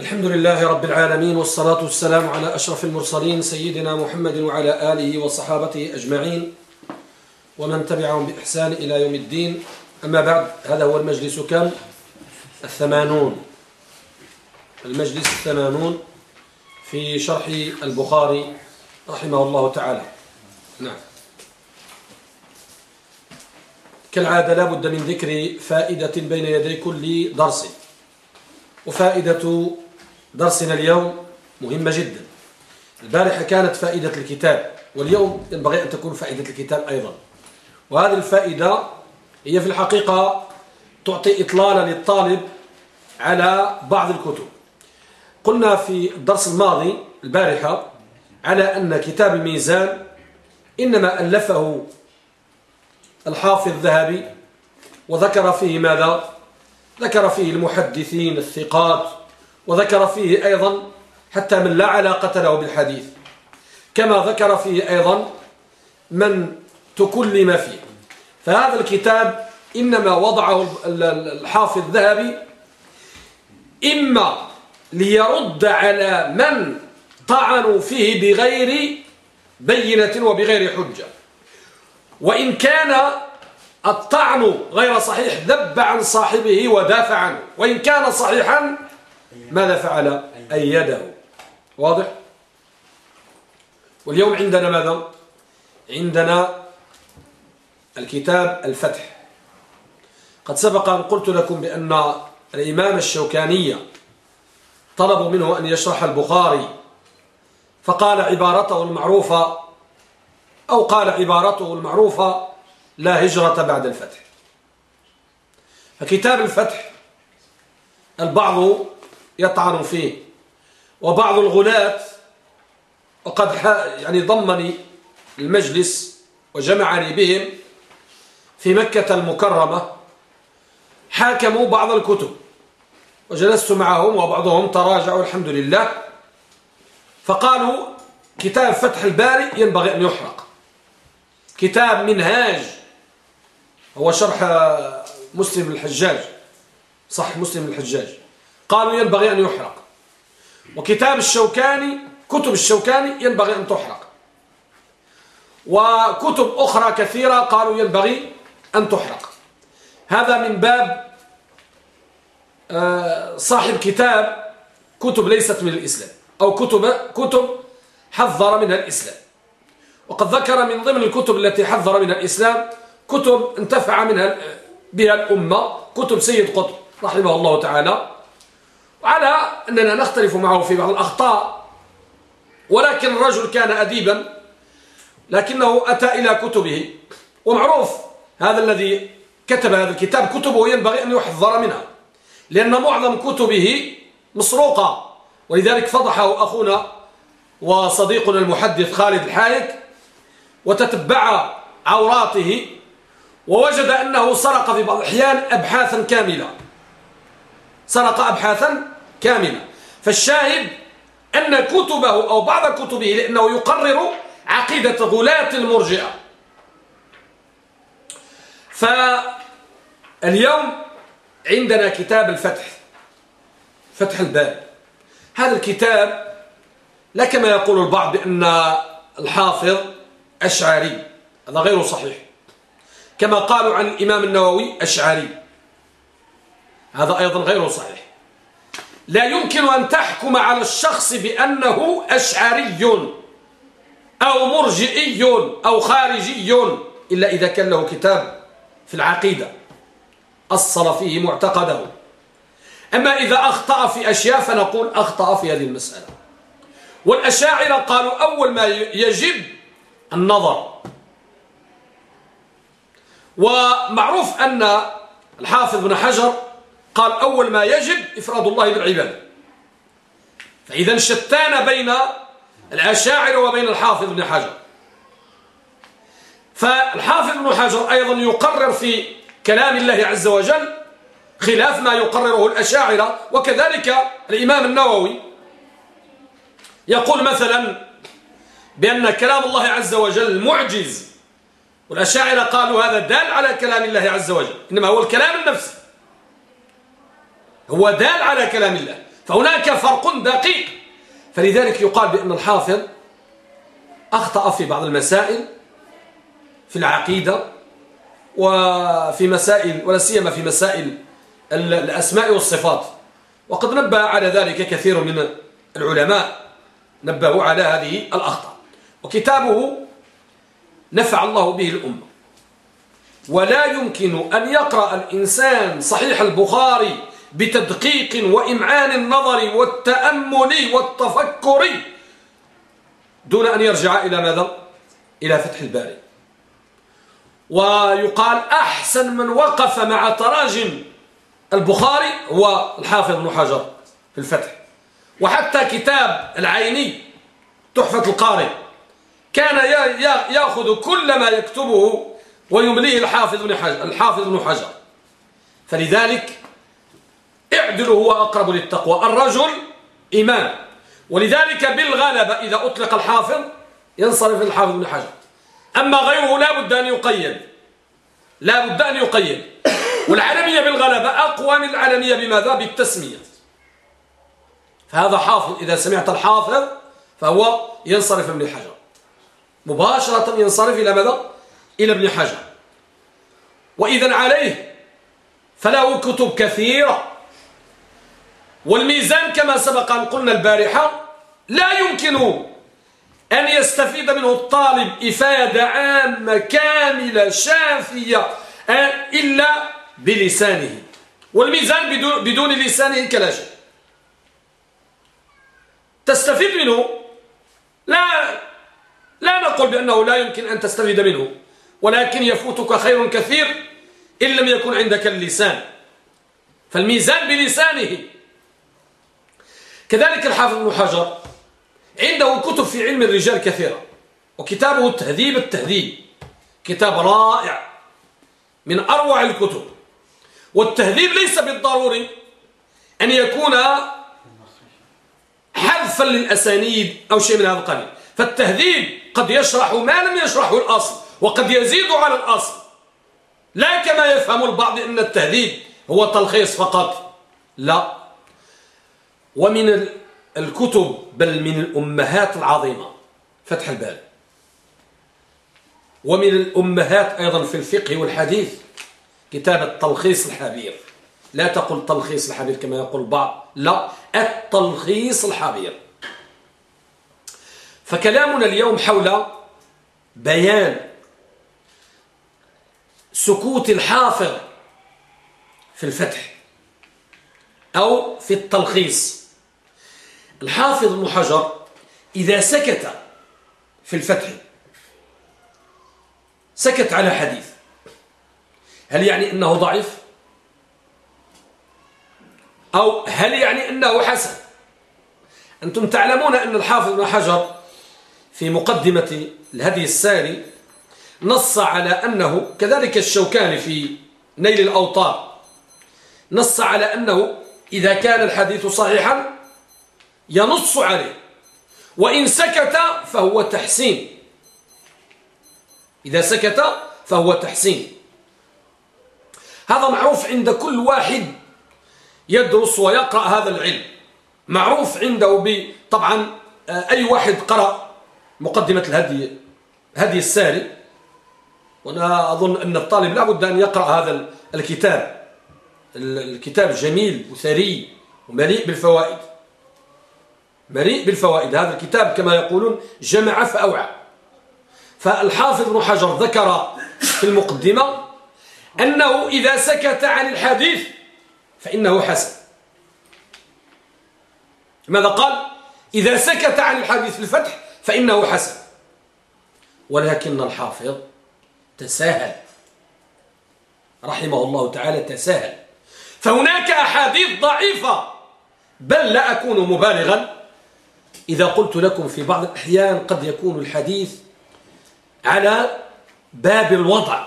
الحمد لله رب العالمين والصلاة والسلام على أشرف المرسلين سيدنا محمد وعلى آله وصحابته أجمعين ومن تبعهم بإحسان إلى يوم الدين. أما بعد هذا هو المجلس كم؟ الثمانون. المجلس الثمانون في شرح البخاري رحمه الله تعالى. نعم. كالعادة لا بد من ذكر فائدة بين يدي كل درس. وفائدة درسنا اليوم مهمة جدا. البارحة كانت فائدة الكتاب واليوم ينبغي أن تكون فائدة الكتاب أيضا. وهذه الفائدة هي في الحقيقة تعطي إطلالة للطالب على بعض الكتب. قلنا في الدرس الماضي البارحة على أن كتاب الميزان إنما ألفه الحافظ الذهبي وذكر فيه ماذا؟ ذكر فيه المحدثين الثقات وذكر فيه أيضا حتى من لا علاقة له بالحديث كما ذكر فيه أيضا من تكلم فيه. فهذا الكتاب إنما وضعه الحافظ الذهبي إما ليرد على من طعنوا فيه بغير بينة وبغير حجة. وإن كان الطعن غير صحيح ذب عن صاحبه ودافع عنه. وإن كان صحيحا ماذا فعل؟ أيده. واضح؟ واليوم عندنا ماذا؟ عندنا الكتاب الفتح. قد سبق أن قلت لكم بأن الإمام الشوكانية طلبوا منه أن يشرح البخاري فقال عبارته المعروفة أو قال عبارته المعروفة لا هجرة بعد الفتح. فكتاب الفتح البعض يطعن فيه وبعض الغلاة وقد يعني ضمني المجلس وجمعني بهم في مكة المكرمة حاكموا بعض الكتب وجلست معهم وبعضهم تراجعوا الحمد لله. فقالوا كتاب فتح الباري ينبغي أن يحرق. كتاب منهاج هو شرح مسلم الحجاج. صح مسلم الحجاج. قالوا ينبغي أن يحرق. وكتاب الشوكاني كتب الشوكاني ينبغي أن تحرق. وكتب أخرى كثيرة قالوا ينبغي أن تحرق. هذا من باب آه، صاحب كتاب كتب ليست من الإسلام أو كتب كتب حذر منها الإسلام. وقد ذكر من ضمن الكتب التي حذر منها الإسلام كتب انتفع منها بها الأمة كتب سيد قطب رحمه الله تعالى. وعلى أننا نختلف معه في بعض الأخطاء ولكن الرجل كان أديبا لكنه أتى إلى كتبه. ومعروف هذا الذي كتب هذا الكتاب كتبه ينبغي أن يحذر منها لأن معظم كتبه مسروقة. ولذلك فضحه أخونا وصديقنا المحدث خالد الحايك وتتبع عوراته ووجد أنه سرق في بعض الأحيان أبحاثا كاملة. سرق أبحاثا كاملة. فالشاهد أن كتبه أو بعض كتبه لأنه يقرر عقيدة غلاة المرجئة. فاليوم عندنا كتاب الفتح فتح الباب. هذا الكتاب لا كما يقول البعض بأن الحافظ أشعري هذا غير صحيح. كما قالوا عن الإمام النووي أشعري هذا أيضا غير صحيح. لا يمكن أن تحكم على الشخص بأنه أشعري أو مرجئي أو خارجي إلا إذا كان له كتاب في العقيدة. أصل فيه معتقده. أما إذا أخطأ في أشياء فنقول أخطأ في هذه المسألة. والأشاعرة قالوا أول ما يجب النظر. ومعروف أن الحافظ بن حجر قال أول ما يجب إفراد الله بالعبادة فإذا شتان بين الأشاعر وبين الحافظ بن حجر. فالحافظ بن حجر أيضا يقرر في كلام الله عز وجل خلاف ما يقرره الأشاعرة وكذلك الإمام النووي. يقول مثلا بأن كلام الله عز وجل معجز والأشاعرة قالوا هذا دال على كلام الله عز وجل إنما هو الكلام النفسي. هو دال على كلام الله. فهناك فرق دقيق. فلذلك يقال بأن الحافظ أخطأ في بعض المسائل في العقيدة وفي مسائل ولا سيما في مسائل الأسماء والصفات. وقد نبه على ذلك كثير من العلماء نبهوا على هذه الأخطاء. وكتابه نفع الله به الأمة. ولا يمكن أن يقرأ الإنسان صحيح البخاري بتدقيق وإمعان النظر والتأمل والتفكر دون أن يرجع إلى ماذا؟ إلى فتح الباري. ويقال أحسن من وقف مع تراجم البخاري هو الحافظ بن حجر في الفتح. وحتى كتاب العيني تحفة القارئ. كان يأخذ كل ما يكتبه ويمليه الحافظ بن حجر, الحافظ بن حجر. فلذلك اعدلوا هو أقرب للتقوى. الرجل إمام. ولذلك بالغلبة إذا أطلق الحافظ ينصرف الحافظ بن حجر. أما غيره لا بد أن يقيد. لا بد أن يقيد. والعالمية بالغلبة أقوى من العالمية بماذا؟ بالتسمية. فهذا حافظ إذا سمعت الحافظ فهو ينصرف ابن حجر. مباشرة ينصرف إلى ماذا؟ إلى ابن حجر. وإذا عليه فله كتب كثيرة. والميزان كما سبق أن قلنا البارحة لا يمكن أن يستفيد منه الطالب إفادة عامة كاملة شافية إلا بلسانه. والميزان بدون لسانه كلا شيء. تستفيد منه؟ لا. لا نقول بأنه لا يمكن أن تستفيد منه ولكن يفوتك خير كثير إن لم يكن عندك اللسان. فالميزان بلسانه. كذلك الحافظ بن حجر عنده كتب في علم الرجال كثيرة وكتابه التهذيب التهذيب. كتاب رائع من أروع الكتب. والتهذيب ليس بالضروري أن يكون حذفا للأسانيد أو شيء من هذا القبيل. فالتهذيب قد يشرح ما لم يشرحه الأصل وقد يزيد على الأصل. لا كما يفهم البعض أن التهذيب هو تلخيص فقط. لا. ومن الكتب بل من الأمهات العظيمة. فتح البال ومن الأمهات أيضا في الفقه والحديث كتاب التلخيص الحبير. لا تقل تلخيص الحبير كما يقول البعض. لا. التلخيص الحبير. فكلامنا اليوم حول بيان سكوت الحافظ في الفتح أو في التلخيص. الحافظ ابن حجر إذا سكت في الفتح سكت على حديث هل يعني أنه ضعيف؟ أو هل يعني أنه حسن؟ أنتم تعلمون أن الحافظ ابن حجر في مقدمة الهدي الساري نص على أنه كذلك الشوكاني في نيل الأوطار نص على أنه إذا كان الحديث صحيحا ينص عليه وإن سكت فهو تحسين. إذا سكت فهو تحسين. هذا معروف عند كل واحد يدرس ويقرأ هذا العلم معروف عنده طبعا آه، أي واحد قرأ مقدمة الهدي هدي الساري. وأنا أظن أن الطالب لابد أن يقرأ هذا الكتاب. الكتاب جميل وثري ومليء بالفوائد. مليء بالفوائد. هذا الكتاب كما يقولون جمع فأوعى. فالحافظ بن حجر ذكر في المقدمة أنه إذا سكت عن الحديث فإنه حسن. ماذا قال؟ إذا سكت عن الحديث الفتح فإنه حسن ولكن الحافظ تساهل. رحمه الله تعالى تساهل. فهناك أحاديث ضعيفة. بل لا أكون مبالغا. إذا قلت لكم في بعض الأحيان قد يكون الحديث على باب الوضع.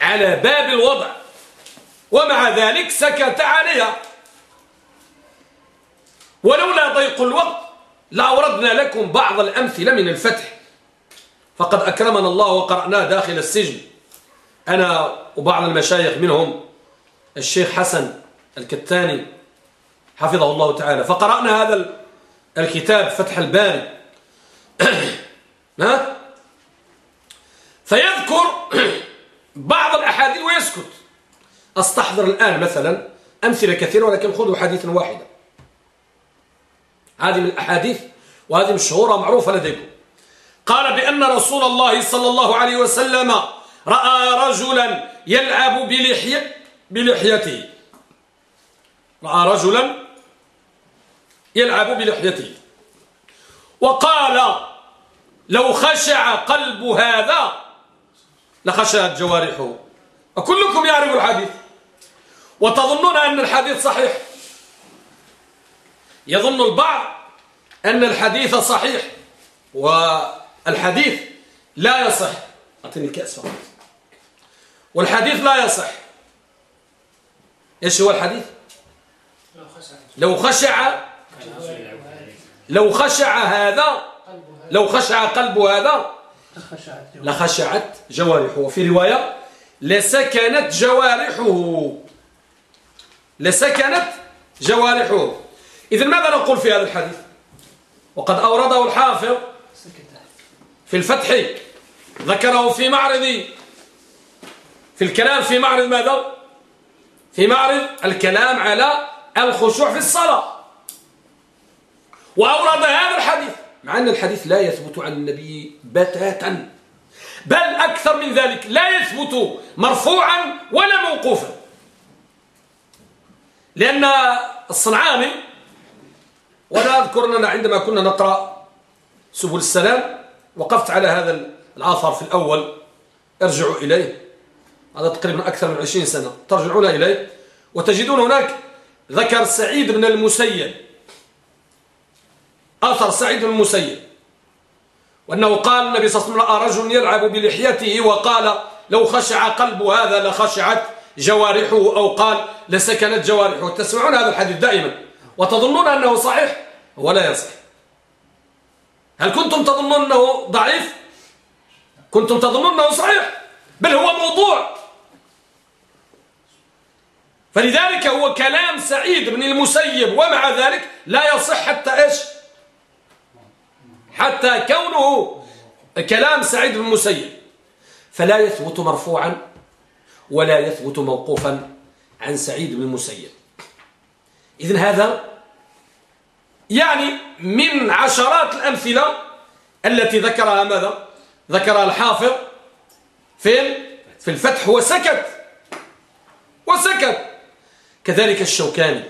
على باب الوضع. ومع ذلك سكت عليها. ولولا ضيق الوقت لأوردنا لكم بعض الأمثلة من الفتح. فقد أكرمنا الله وقرأناه داخل السجن. أنا وبعض المشايخ منهم الشيخ حسن الكتاني حفظه الله تعالى. فقرأنا هذا الكتاب فتح الباري. ها؟ فيذكر بعض الأحاديث ويسكت. أستحضر الآن مثلا أمثلة كثيرة ولكن خذوا حديثا واحدا. هذه من الأحاديث وهذه مشهورة معروفة لديكم. قال بأن رسول الله صلى الله عليه وسلم رأى رجلا يلعب بلحية بلحيته. رأى رجلا يلعب بلحيته. وقال لو خشع قلب هذا لخشعت جوارحه. وكلكم يعرف الحديث. وتظنون أن الحديث صحيح؟ يظن البعض أن الحديث صحيح والحديث لا يصح. أعطيني الكأس فقط. والحديث لا يصح. إيش هو الحديث؟ لو خشع لو خشع هذا لو خشع قلب هذا لخشعت جوارحه. وفي رواية لسكنت جوارحه. لسكنت جوارحه. إذن ماذا نقول في هذا الحديث؟ وقد أورده الحافظ في الفتح ذكره في معرض في الكلام في معرض ماذا؟ في معرض الكلام على الخشوع في الصلاة. وأورد هذا الحديث مع أن الحديث لا يثبت عن النبي بتاتا بل أكثر من ذلك لا يثبت مرفوعا ولا موقوفا. لأن الصنعاني وأنا أذكر أننا عندما كنا نقرأ سبل السلام وقفت على هذا الآثار في الأول ارجعوا إليه. هذا تقريبا أكثر من عشرين سنة. ترجعون إليه. وتجدون هناك ذكر سعيد بن المسيب. أثر سعيد بن المسيب. وأنه قال النبي صلى الله عليه وسلم رجل يلعب بلحيته وقال لو خشع قلب هذا لخشعت جوارحه. أو قال لسكنت جوارحه. تسمعون هذا الحديث دائما. وتظنون أنه صحيح ولا يصح. هل كنتم تظنون أنه ضعيف؟ كنتم تظنون أنه صحيح؟ بل هو موضوع. فلذلك هو كلام سعيد بن المسيب ومع ذلك لا يصح حتى إيش؟ حتى كونه كلام سعيد بن المسيب. فلا يثبت مرفوعا ولا يثبت موقوفا عن سعيد بن المسيب. إذن هذا يعني من عشرات الأمثلة التي ذكرها ماذا؟ ذكرها الحافظ في في الفتح وسكت. وسكت. كذلك الشوكاني.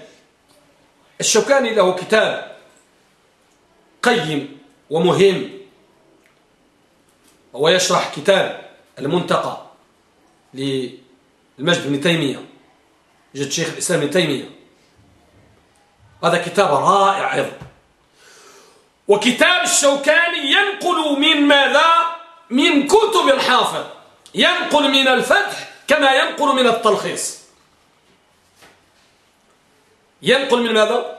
الشوكاني له كتاب قيم ومهم. وهو يشرح كتاب المنتقى للمجد بن تيمية جد شيخ الإسلام بن تيمية. هذا كتاب رائع أيضا. وكتاب الشوكاني ينقل من ماذا؟ من كتب الحافظ. ينقل من الفتح كما ينقل من التلخيص. ينقل من ماذا؟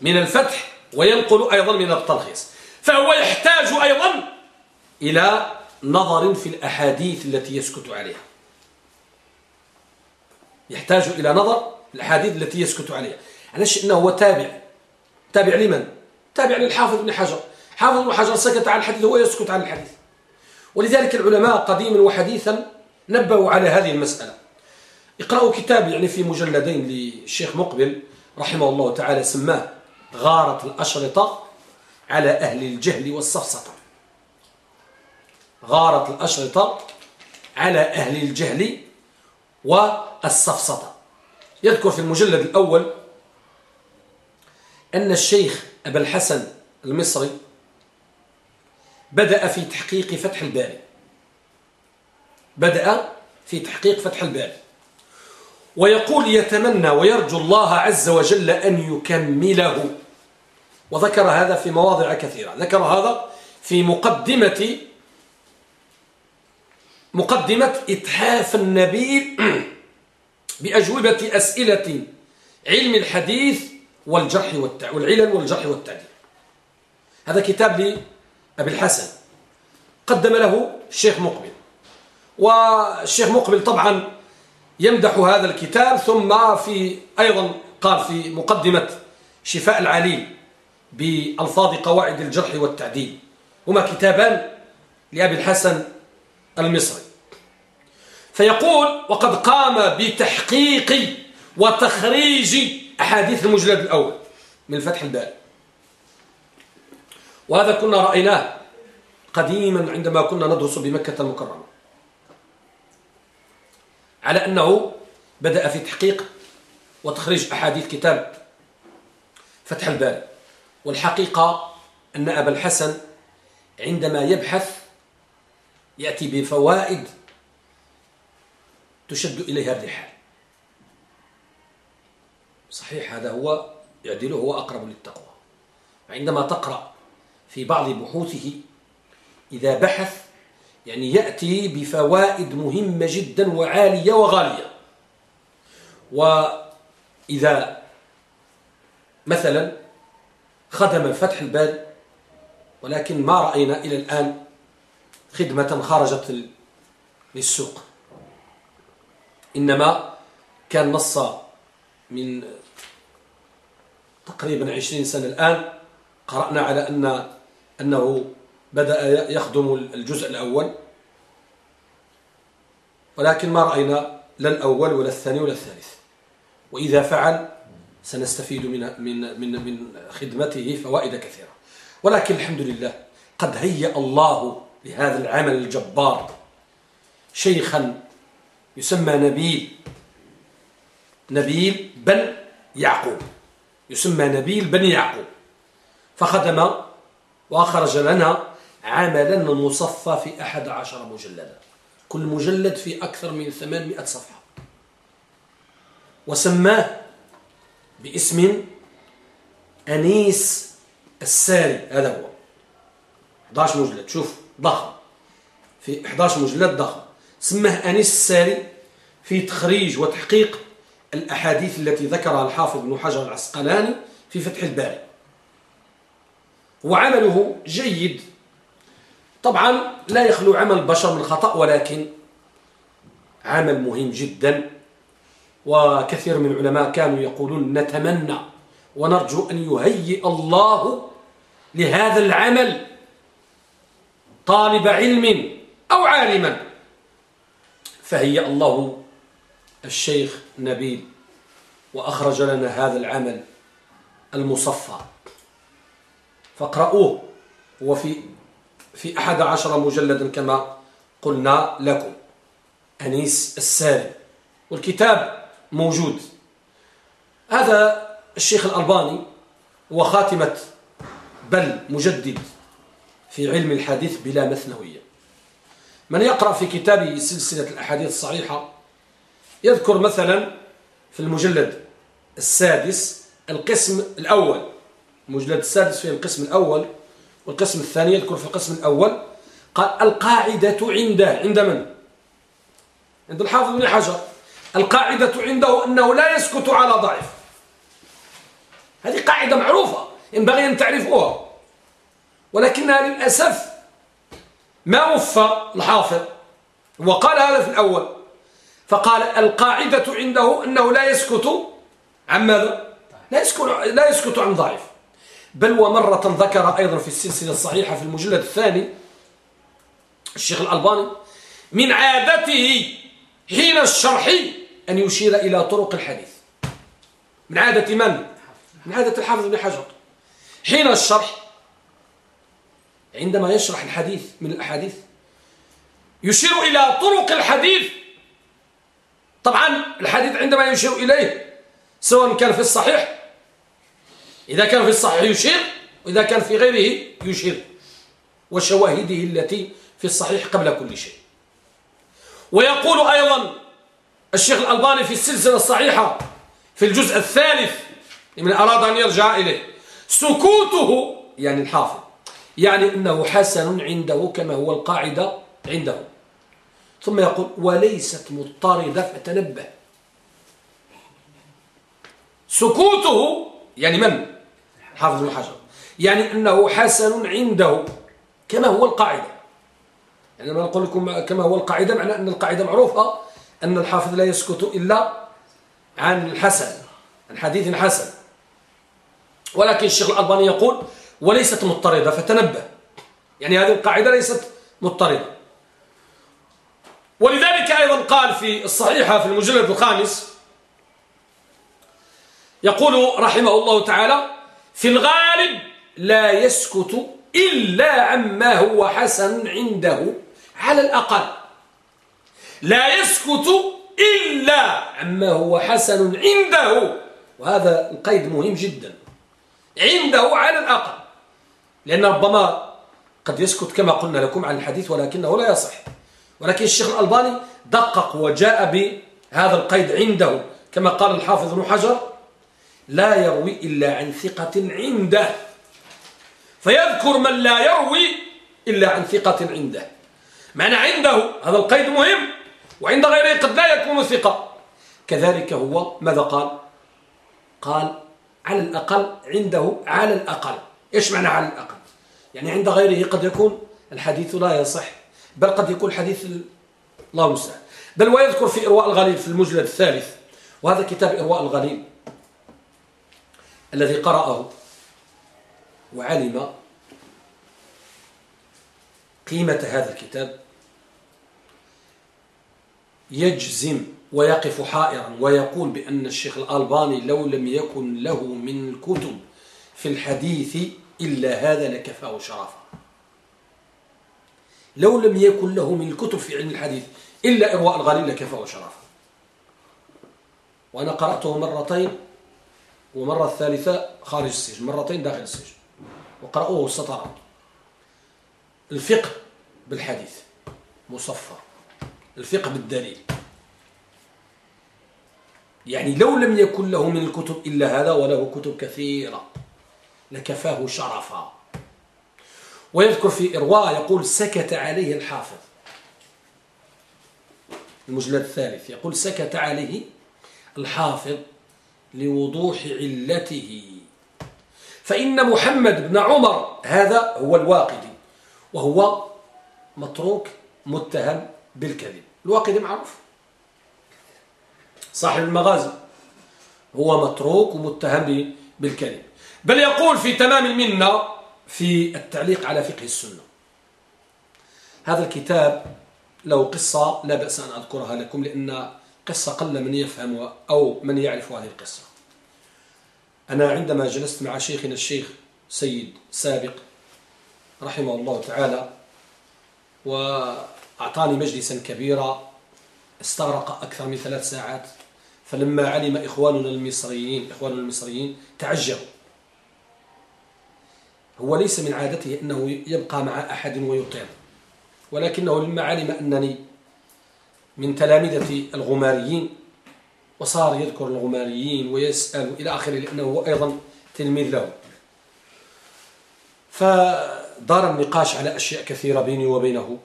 من الفتح وينقل أيضا من التلخيص. فهو يحتاج أيضا إلى نظر في الأحاديث التي يسكت عليها. يحتاج إلى نظر الأحاديث التي يسكت عليها. علاش إنه هو تابع. تابع لمن؟ تابع للحافظ ابن حجر. حافظ ابن حجر سكت عن الحديث هو يسكت عن الحديث. ولذلك العلماء قديما وحديثا نبهوا على هذه المسألة. اقرأوا كتاب يعني في مجلدين للشيخ مقبل رحمه الله تعالى سماه غارة الأشرطة على أهل الجهل والسفسطة غارة الأشرطة على أهل الجهل والسفسطة يذكر في المجلد الأول أن الشيخ أبا الحسن المصري بدأ في تحقيق فتح الباري. بدأ في تحقيق فتح الباري. ويقول يتمنى ويرجو الله عز وجل أن يكمله. وذكر هذا في مواضع كثيرة. ذكر هذا في مقدمة مقدمة إتحاف النبي بأجوبة أسئلة علم الحديث والجرح والعلل والجرح والتعديل. هذا كتاب لأبي الحسن. قدم له الشيخ مقبل. والشيخ مقبل طبعا يمدح هذا الكتاب ثم في أيضا قال في مقدمة شفاء العليل بألفاظ قواعد الجرح والتعديل. هما كتابان لأبي الحسن المصري. فيقول وقد قام بتحقيق وتخريج أحاديث المجلد الأول من فتح الباري. وهذا كنا رأيناه قديما عندما كنا ندرس بمكة المكرمة. على أنه بدأ في تحقيق وتخريج أحاديث كتاب فتح الباري. والحقيقة أن أبا الحسن عندما يبحث يأتي بفوائد تشد إليها الرحال. صحيح هذا هو يعدله هو أقرب للتقوى. عندما تقرأ في بعض بحوثه إذا بحث يعني يأتي بفوائد مهمة جدا وعالية وغالية. وإذا مثلا خدم فتح البال ولكن ما رأينا إلى الآن خدمة خرجت للسوق. إنما كان نص من تقريبا عشرين سنة الآن قرأنا على أن أنه بدأ يخدم الجزء الأول. ولكن ما رأينا لا الأول ولا الثاني ولا الثالث. وإذا فعل سنستفيد من من من من خدمته فوائد كثيرة. ولكن الحمد لله قد هيأ الله لهذا العمل الجبار. شيخا يسمى نبيل. نبيل بن يعقوب يسمى نبيل بن يعقوب. فخدم وأخرج لنا عملا مصفى في أحد عشر مجلدا. كل مجلد في أكثر من ثمانمائة صفحة. وسماه باسم أنيس الساري هذا هو. 11 مجلد شوف ضخم. في 11 مجلد ضخم. سماه أنيس الساري في تخريج وتحقيق الأحاديث التي ذكرها الحافظ بن حجر العسقلاني في فتح الباري. وعمله جيد. طبعا لا يخلو عمل البشر من خطأ ولكن عمل مهم جدا. وكثير من العلماء كانوا يقولون نتمنى ونرجو أن يهيئ الله لهذا العمل طالب علم أو عالما. فهيأ الله الشيخ نبيل وأخرج لنا هذا العمل المصفى. فاقرأوه وفي في أحد عشر مجلدا كما قلنا لكم. أنيس الساري والكتاب موجود. هذا الشيخ الألباني هو خاتمة بل مجدد في علم الحديث بلا مثنوية. من يقرأ في كتابه سلسلة الأحاديث الصحيحة يذكر مثلا في المجلد السادس القسم الأول. المجلد السادس فيه القسم الأول والقسم الثاني يذكر في القسم الأول. قال القاعدة عنده عند من؟ عند الحافظ بن حجر. القاعدة عنده أنه لا يسكت على ضعيف هذه قاعدة معروفة ينبغي أن تعرفوها. ولكنها للأسف ما وفى الحافظ. وقال هذا في الأول. فقال القاعدة عنده أنه لا يسكت عن ماذا؟ لا يسكت, لا يسكت عن ضعيف بل ومرة ذكر أيضا في السلسلة الصحيحة في المجلد الثاني الشيخ الألباني من عادته حين الشرح أن يشير إلى طرق الحديث من عادة من؟ من عادة الحافظ بن حجر حين الشرح عندما يشرح الحديث من الأحاديث يشير إلى طرق الحديث طبعا الحديث عندما يشير إليه سواء كان في الصحيح إذا كان في الصحيح يشير وإذا كان في غيره يشير وشواهده التي في الصحيح قبل كل شيء. ويقول أيضا الشيخ الألباني في السلسلة الصحيحة في الجزء الثالث من أراد أن يرجع إليه سكوته يعني الحافظ يعني أنه حسن عنده كما هو القاعدة عنده. ثم يقول وليست مضطردة فتنبه. سكوته يعني من؟ حافظ بن حجر. يعني أنه حسن عنده كما هو القاعدة. يعني نقول لكم كما هو القاعدة معنى أن القاعدة معروفة أن الحافظ لا يسكت إلا عن الحسن عن حديث حسن. ولكن الشيخ الألباني يقول وليست مضطردة فتنبه. يعني هذه القاعدة ليست مضطردة. ولذلك أيضا قال في الصحيحة في المجلد الخامس يقول رحمه الله تعالى في الغالب لا يسكت إلا عما هو حسن عنده على الأقل. لا يسكت إلا عما هو حسن عنده. وهذا القيد مهم جدا. عنده على الأقل. لأن ربما قد يسكت كما قلنا لكم عن الحديث ولكنه لا يصح. ولكن الشيخ الألباني دقق وجاء بهذا القيد عنده كما قال الحافظ ابن حجر لا يروي إلا عن ثقة عنده. فيذكر من لا يروي إلا عن ثقة عنده. معنى عنده هذا القيد مهم وعند غيره قد لا يكون ثقة. كذلك هو ماذا قال؟ قال على الأقل عنده على الأقل. إيش معنى على الأقل يعني عند غيره قد يكون الحديث لا يصح. بل قد يكون حديث الله المستعان بل ويذكر في إرواء الغليل في المجلد الثالث وهذا كتاب إرواء الغليل الذي قرأه وعلم قيمة هذا الكتاب. يجزم ويقف حائرا ويقول بأن الشيخ الألباني لو لم يكن له من الكتب في الحديث إلا هذا لكفاه شرفا. لو لم يكن له من الكتب في علم الحديث إلا إرواء الغليل لكفاه شرفا وأنا قرأته مرتين ومرة الثالثة خارج السجن مرتين داخل السجن وقرأوه السطرات الفقه بالحديث مصفى الفقه بالدليل. يعني لو لم يكن له من الكتب إلا هذا وله كتب كثيرة لكفاه شرفا. ويذكر في إرواء يقول سكت عليه الحافظ. المجلد الثالث يقول سكت عليه الحافظ لوضوح علته. فإن محمد بن عمر هذا هو الواقدي وهو متروك متهم بالكذب. الواقدي معروف. صاحب المغازي هو متروك ومتهم بالكذب. بل يقول في تمام المنة في التعليق على فقه السنة. هذا الكتاب له قصة لا بأس أن أذكرها لكم لأن قصة قل من يفهم أو من يعرف هذه القصة. أنا عندما جلست مع شيخنا الشيخ سيد سابق رحمه الله تعالى وأعطاني مجلسا كبيرا استغرق أكثر من ثلاث ساعات فلما علم إخواننا المصريين إخواننا المصريين تعجبوا. هو ليس من عادته أنه يبقى مع أحد ويطير ولكنه لما علم أنني من تلامذة الغماريين وصار يذكر الغماريين ويسأل إلى آخره لأنه هو أيضا تلميذ له. فدار النقاش على أشياء كثيرة بيني وبينه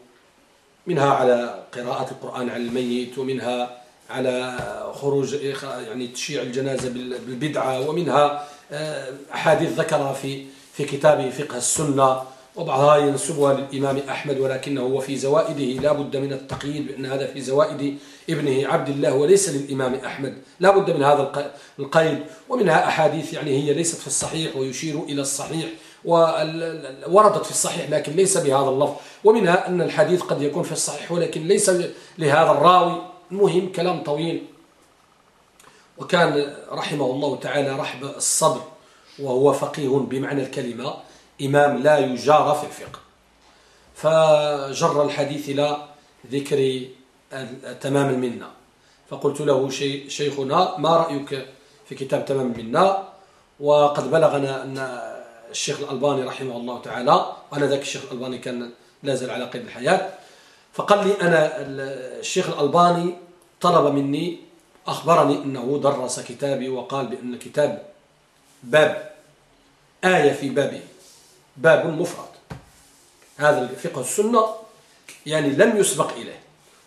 منها على قراءة القرآن على الميت ومنها على خروج يعني تشيع الجنازة بالبدعة ومنها آه، أحاديث ذكرها في في كتابه فقه السنة وبعضها ينسبها للإمام أحمد ولكنه هو في زوائده. لا بد من التقييد بأن هذا في زوائد ابنه عبد الله وليس للإمام أحمد. لا بد من هذا القيد ومنها أحاديث يعني هي ليست في الصحيح ويشير إلى الصحيح ووردت في الصحيح لكن ليس بهذا اللفظ. ومنها أن الحديث قد يكون في الصحيح ولكن ليس لهذا الراوي. المهم كلام طويل. وكان رحمه الله تعالى رحب الصبر. وهو فقيه بمعنى الكلمة إمام لا يجار في الفقه. فجر الحديث إلى ذكر تمام المنة. فقلت له شي شيخنا ما رأيك في كتاب تمام المنة؟ وقد بلغنا أن الشيخ الألباني رحمه الله تعالى وأنا ذاك الشيخ الألباني كان لازل على قيد الحياة فقال لي أنا الشيخ الألباني طلب مني أخبرني أنه درس كتابي وقال بأن الكتاب باب آية في بابه باب مفرد. هذا الفقه السنة يعني لم يسبق إليه.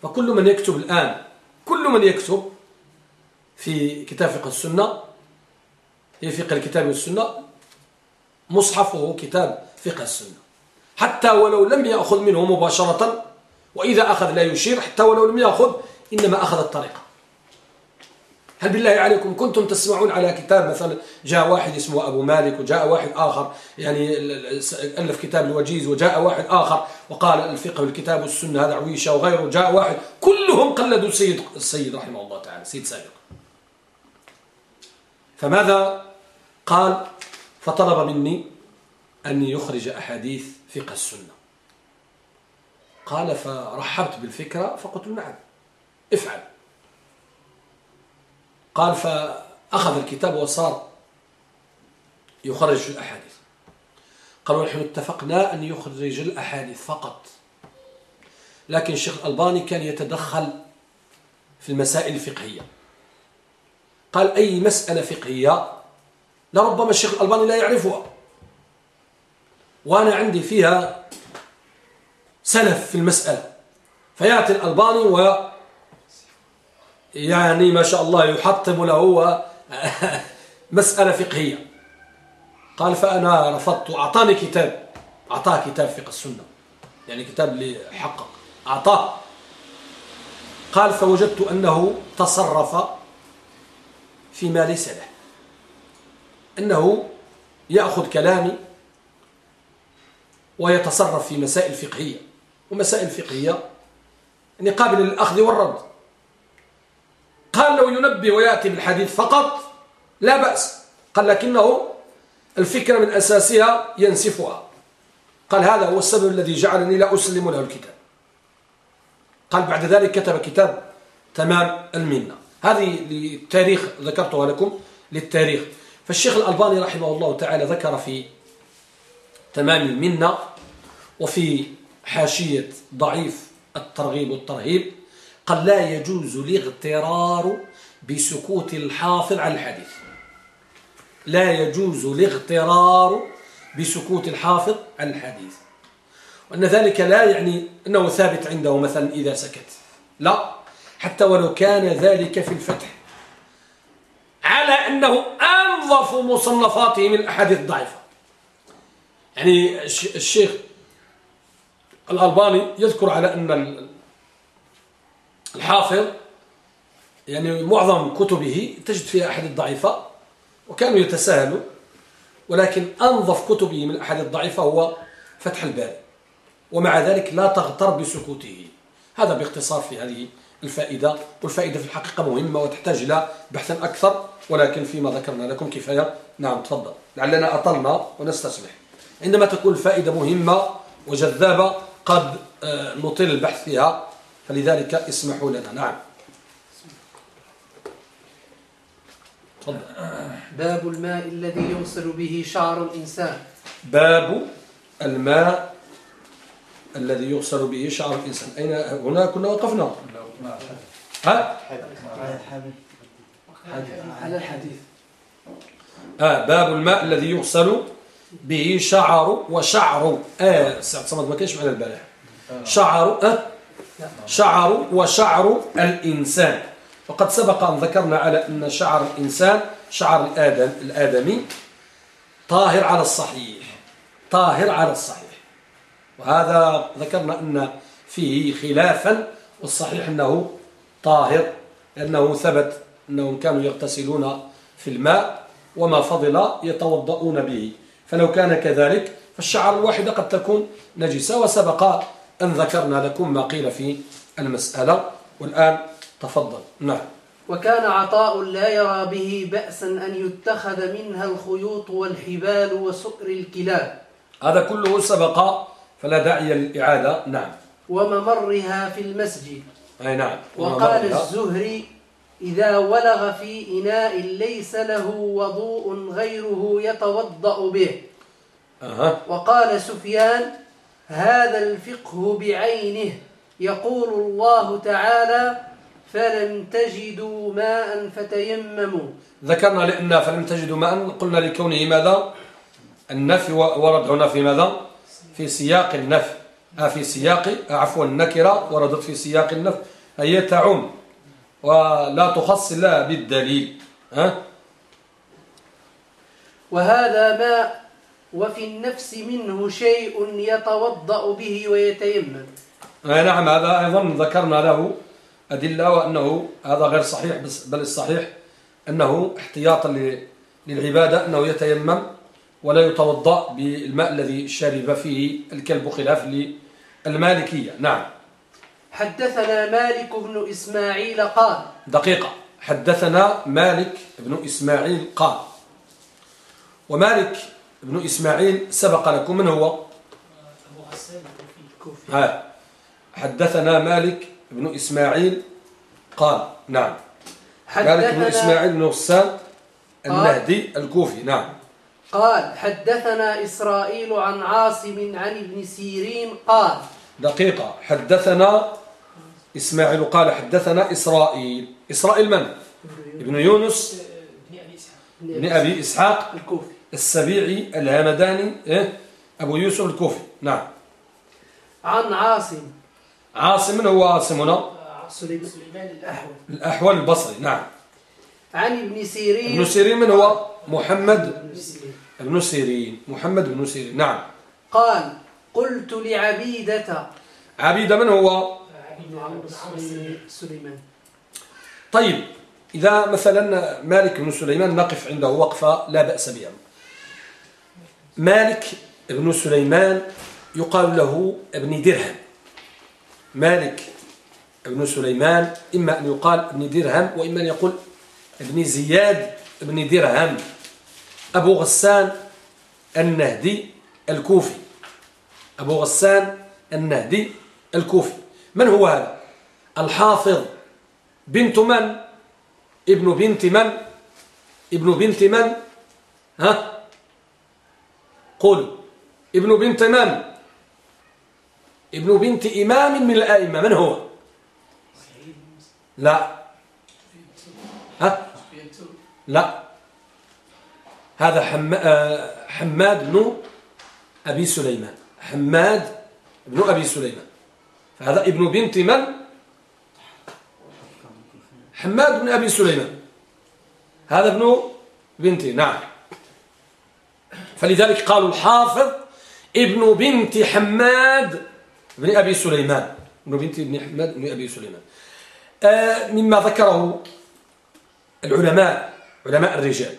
فكل من يكتب الآن كل من يكتب في كتاب فقه السنة في فقه الكتاب والسنة مصحفه كتاب فقه السنة. حتى ولو لم يأخذ منه مباشرة وإذا أخذ لا يشير حتى ولو لم يأخذ إنما أخذ الطريقة. هل بالله عليكم كنتم تسمعون على كتاب مثلا جاء واحد اسمه أبو مالك وجاء واحد آخر يعني ألف كتاب الوجيز وجاء واحد آخر وقال الفقه والكتاب والسنة هذا عويشة وغيره جاء واحد كلهم قلدوا السيد السيد رحمه الله تعالى سيد سابق. فماذا قال؟ فطلب مني أن يخرج أحاديث فقه السنة. قال فرحبت بالفكرة. فقلت نعم افعل. قال فأخذ الكتاب وصار يخرج الأحاديث. قالوا نحن اتفقنا أن يخرج الأحاديث فقط. لكن الشيخ الألباني كان يتدخل في المسائل الفقهية. قال أي مسألة فقهية؟ لربما الشيخ الألباني لا يعرفها. وأنا عندي فيها سلف في المسألة. فيأتي الألباني يعني ما شاء الله يحطم له مسألة فقهية. قال فأنا رفضت. أعطاني كتاب. أعطاه كتاب فقه السنة. يعني كتاب اللي حقق أعطاه. قال فوجدت أنه تصرف فيما ليس له. أنه يأخذ كلامي ويتصرف في مسائل فقهية. ومسائل فقهية يعني قابل للأخذ والرد. قال لو ينبه ويأتي بالحديث فقط لا بأس. قال لكنه الفكرة من أساسها ينسفها. قال هذا هو السبب الذي جعلني لا أسلم له الكتاب. قال بعد ذلك كتب كتاب تمام المنة. هذه للتاريخ ذكرتها لكم للتاريخ. فالشيخ الألباني رحمه الله تعالى ذكر في تمام المنة وفي حاشية ضعيف الترغيب والترهيب قال لا يجوز الاغترار بسكوت الحافظ عن الحديث. لا يجوز الاغترار بسكوت الحافظ عن الحديث. وأن ذلك لا يعني أنه ثابت عنده مثلا إذا سكت. لا حتى ولو كان ذلك في الفتح. على أنه أنظف مصنفاته من الأحاديث الضعيفة. يعني الشيخ الألباني يذكر على أن الحافظ يعني معظم كتبه تجد فيها أحاديث ضعيفة وكانوا يتساهلوا ولكن أنظف كتبه من الأحاديث الضعيفة هو فتح الباري ومع ذلك لا تغتر بسكوته. هذا باختصار في هذه الفائدة والفائدة في الحقيقة مهمة وتحتاج إلى بحث أكثر ولكن فيما ذكرنا لكم كفاية. نعم تفضل. لعلنا أطلنا ونستسمح. عندما تكون الفائدة مهمة وجذابة قد آه، نطيل البحث فيها. فلذلك اسمحوا لنا. نعم. تفضل. باب الماء الذي يغسل به شعر الإنسان. باب الماء الذي يغسل به شعر الإنسان. أين؟ هنا كنا وقفنا. ها؟ على الحديث. آه باب الماء الذي يغسل به شعر وشعر. آه سعد صمد ما كانش معنا البارح. شعر آه شعر وشعر الإنسان. وقد سبق أن ذكرنا على أن شعر الإنسان شعر الآدم الآدمي طاهر على الصحيح طاهر على الصحيح. وهذا ذكرنا أن فيه خلافا والصحيح أنه طاهر لأنه ثبت أنهم كانوا يغتسلون في الماء وما فضل يتوضؤون به. فلو كان كذلك فالشعر الواحدة قد تكون نجسة وسبق أن ذكرنا لكم ما قيل في المسألة والآن تفضل. نعم. وكان عطاء لا يرى به بأسا أن يتخذ منها الخيوط والحبال وسؤر الكلاب. هذا كله سبق فلا داعي للإعادة. نعم. وممرها في المسجد. أي نعم. وقال الزهري إذا ولغ في إناء ليس له وضوء غيره يتوضأ به. أه. وقال سفيان هذا الفقه بعينه. يقول الله تعالى فلم تجدوا ماء فتيمموا ذكرنا لأن فلم تجدوا ماء قلنا لكونه ماذا؟ النفي ورد هنا في ماذا؟ في سياق النفي. آه، في سياق عفوا النكرة وردت في سياق النفي. هي تعم. ولا تخص إلا بالدليل. ها وهذا ماء وفي النفس منه شيء يتوضأ به ويتيمم. نعم هذا أيضا ذكرنا له أدلة وأنه هذا غير صحيح بل الصحيح أنه احتياطا للعبادة أنه يتيمم ولا يتوضأ بالماء الذي شرب فيه الكلب خلاف للمالكية. نعم. حدثنا مالك بن إسماعيل قال. دقيقة. حدثنا مالك بن إسماعيل قال. ومالك بن إسماعيل سبق لكم من هو؟ أبو غسان ها. حدثنا مالك بن إسماعيل قال نعم. مالك بن إسماعيل بن غسان النهدي الكوفي نعم. قال حدثنا إسرائيل عن عاصم عن ابن سيرين قال دقيقة. حدثنا إسماعيل قال حدثنا إسرائيل. إسرائيل من؟ ابن يونس. ابن أبي إسحاق. الكوفي. السبيعي الهمداني إيه؟ أبو يوسف الكوفي. نعم. عن عاصم. عاصم من هو عاصم هنا؟ سليمان الأحول. الأحول البصري. نعم. عن ابن سيرين. ابن سيرين من هو؟ محمد. ابن سيرين. محمد بن سيرين. نعم. قال قلت لعبيدة. عبيدة من هو؟ سليمان. طيب إذا مثلا مالك بن سليمان نقف عنده وقفة لا بأس بها. مالك بن سليمان يقال له ابن درهم. مالك بن سليمان إما أن يقال ابن درهم وإما أن يقول ابن زياد ابن درهم. أبو غسان النهدي الكوفي. أبو غسان النهدي الكوفي. من هو هذا؟ الحافظ بنت من؟ ابن بنت من؟ ابن بنت من؟ ها؟ قل ابن بنت من؟ ابن بنت إمام من الآئمة من هو؟ لا. ها؟ لا. هذا آه، حماد بن أبي سليمان. حماد بن أبي سليمان. فهذا ابن بنت من؟ حماد بن أبي سليمان. هذا ابن بنتي نعم. فلذلك قالوا الحافظ ابن بنت حماد بن أبي سليمان. ابن بنت ابن حماد بن أبي سليمان. آه مما ذكره العلماء علماء الرجال.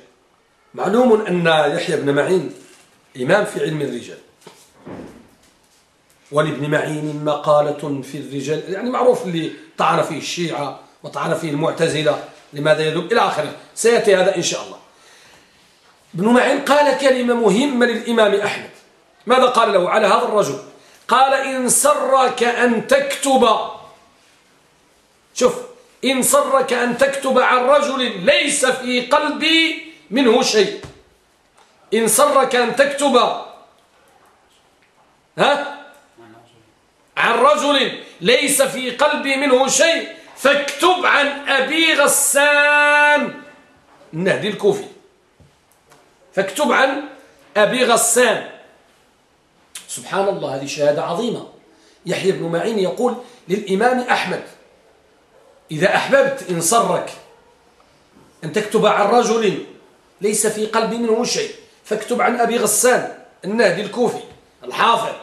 معلوم أن يحيى بن معين إمام في علم الرجال. ولابن معين مقالة في الرجال يعني معروف اللي طعن فيه الشيعة وطعن فيه المعتزلة لماذا يذوب؟ إلى آخره. سيأتي هذا إن شاء الله. ابن معين قال كلمة مهمة للإمام أحمد. ماذا قال له على هذا الرجل؟ قال إن سرك أن تكتب. شوف إن سرك أن تكتب عن رجل ليس في قلبي منه شيء. إن سرك أن تكتب ها؟ عن رجل ليس في قلبي منه شيء فاكتب عن أبي غسان. النهدي الكوفي. فاكتب عن أبي غسان. سبحان الله هذه شهادة عظيمة. يحيى بن معين يقول للإمام أحمد إذا أحببت إن صرك أن تكتب عن رجل ليس في قلبي منه شيء فاكتب عن أبي غسان النهدي الكوفي الحافظ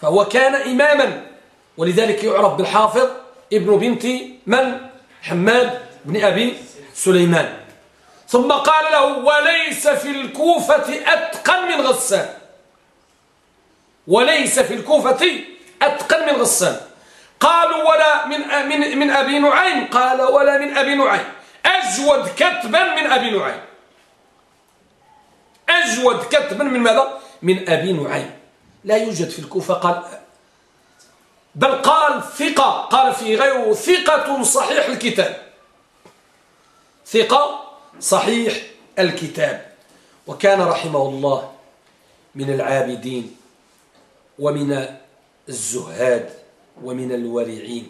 فهو كان إماما ولذلك يعرف بالحافظ ابن بنت من؟ حماد بن أبي سليمان. ثم قال له وليس في الكوفة أتقن من غسان. وليس في الكوفة أتقن من غسان. قالوا ولا من من من أبي نعيم. قال ولا من أبي نعيم. أجود كتبا من أبي نعيم. أجود كتبا من ماذا؟ من أبي نعيم. لا يوجد في الكوفة. قال بل قال ثقة. قال في غيره ثقة صحيح الكتاب. ثقة صحيح الكتاب وكان رحمه الله من العابدين ومن الزهاد ومن الورعين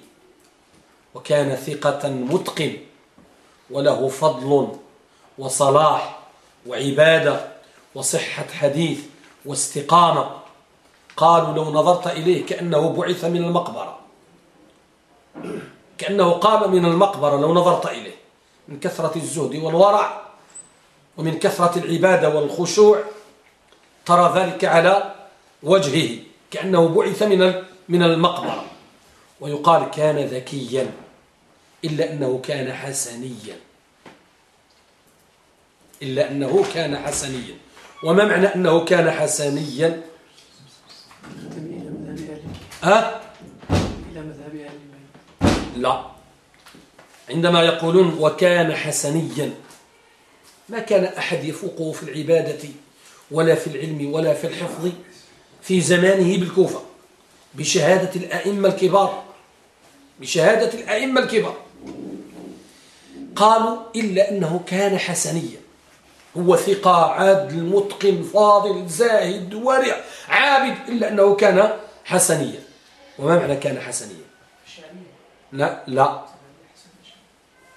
وكان ثقة متقن وله فضل وصلاح وعبادة وصحة حديث واستقامة. قالوا لو نظرت إليه كأنه بعث من المقبرة. كأنه قام من المقبرة لو نظرت إليه. من كثرة الزهد والورع ومن كثرة العبادة والخشوع ترى ذلك على وجهه كأنه بعث من من المقبرة. ويقال كان ذكيا إلا أنه كان حسنيا. إلا أنه كان حسنيا. وما معنى أنه كان حسنيا؟ ها؟ إلى مذهب أهل لا. عندما يقولون وكان حسنيا ما كان أحد يفوقه في العبادة ولا في العلم ولا في الحفظ في زمانه بالكوفة بشهادة الأئمة الكبار بشهادة الأئمة الكبار. قالوا إلا أنه كان حسنيا. هو ثقة عادل متقن فاضل زاهد ورع عابد إلا أنه كان حسنيا. وما معنى كان حسنيا؟ لا لا.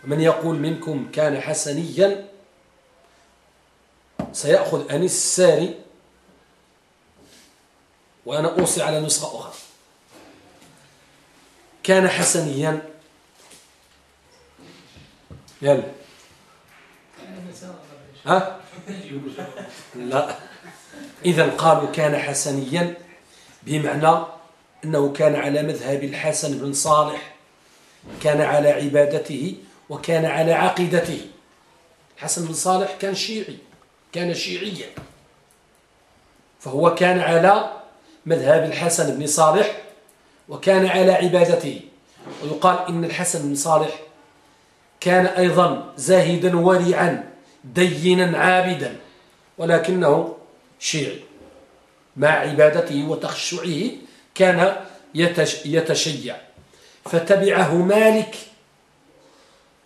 من يقول منكم كان حسنيا سيأخذ أنيس الساري وأنا أوصي على نسخة أخرى. كان حسنيا. يلا. ها؟ لا. إذا قالوا كان حسنيا بمعنى أنه كان على مذهب الحسن بن صالح كان على عبادته وكان على عقيدته. الحسن بن صالح كان شيعي كان شيعيا. فهو كان على مذهب الحسن بن صالح وكان على عبادته. ويقال إن الحسن بن صالح كان أيضا زاهدا ورعا دينا عابدا ولكنه شيعي. مع عبادته وتخشعه كان يتشيع. فتبعه مالك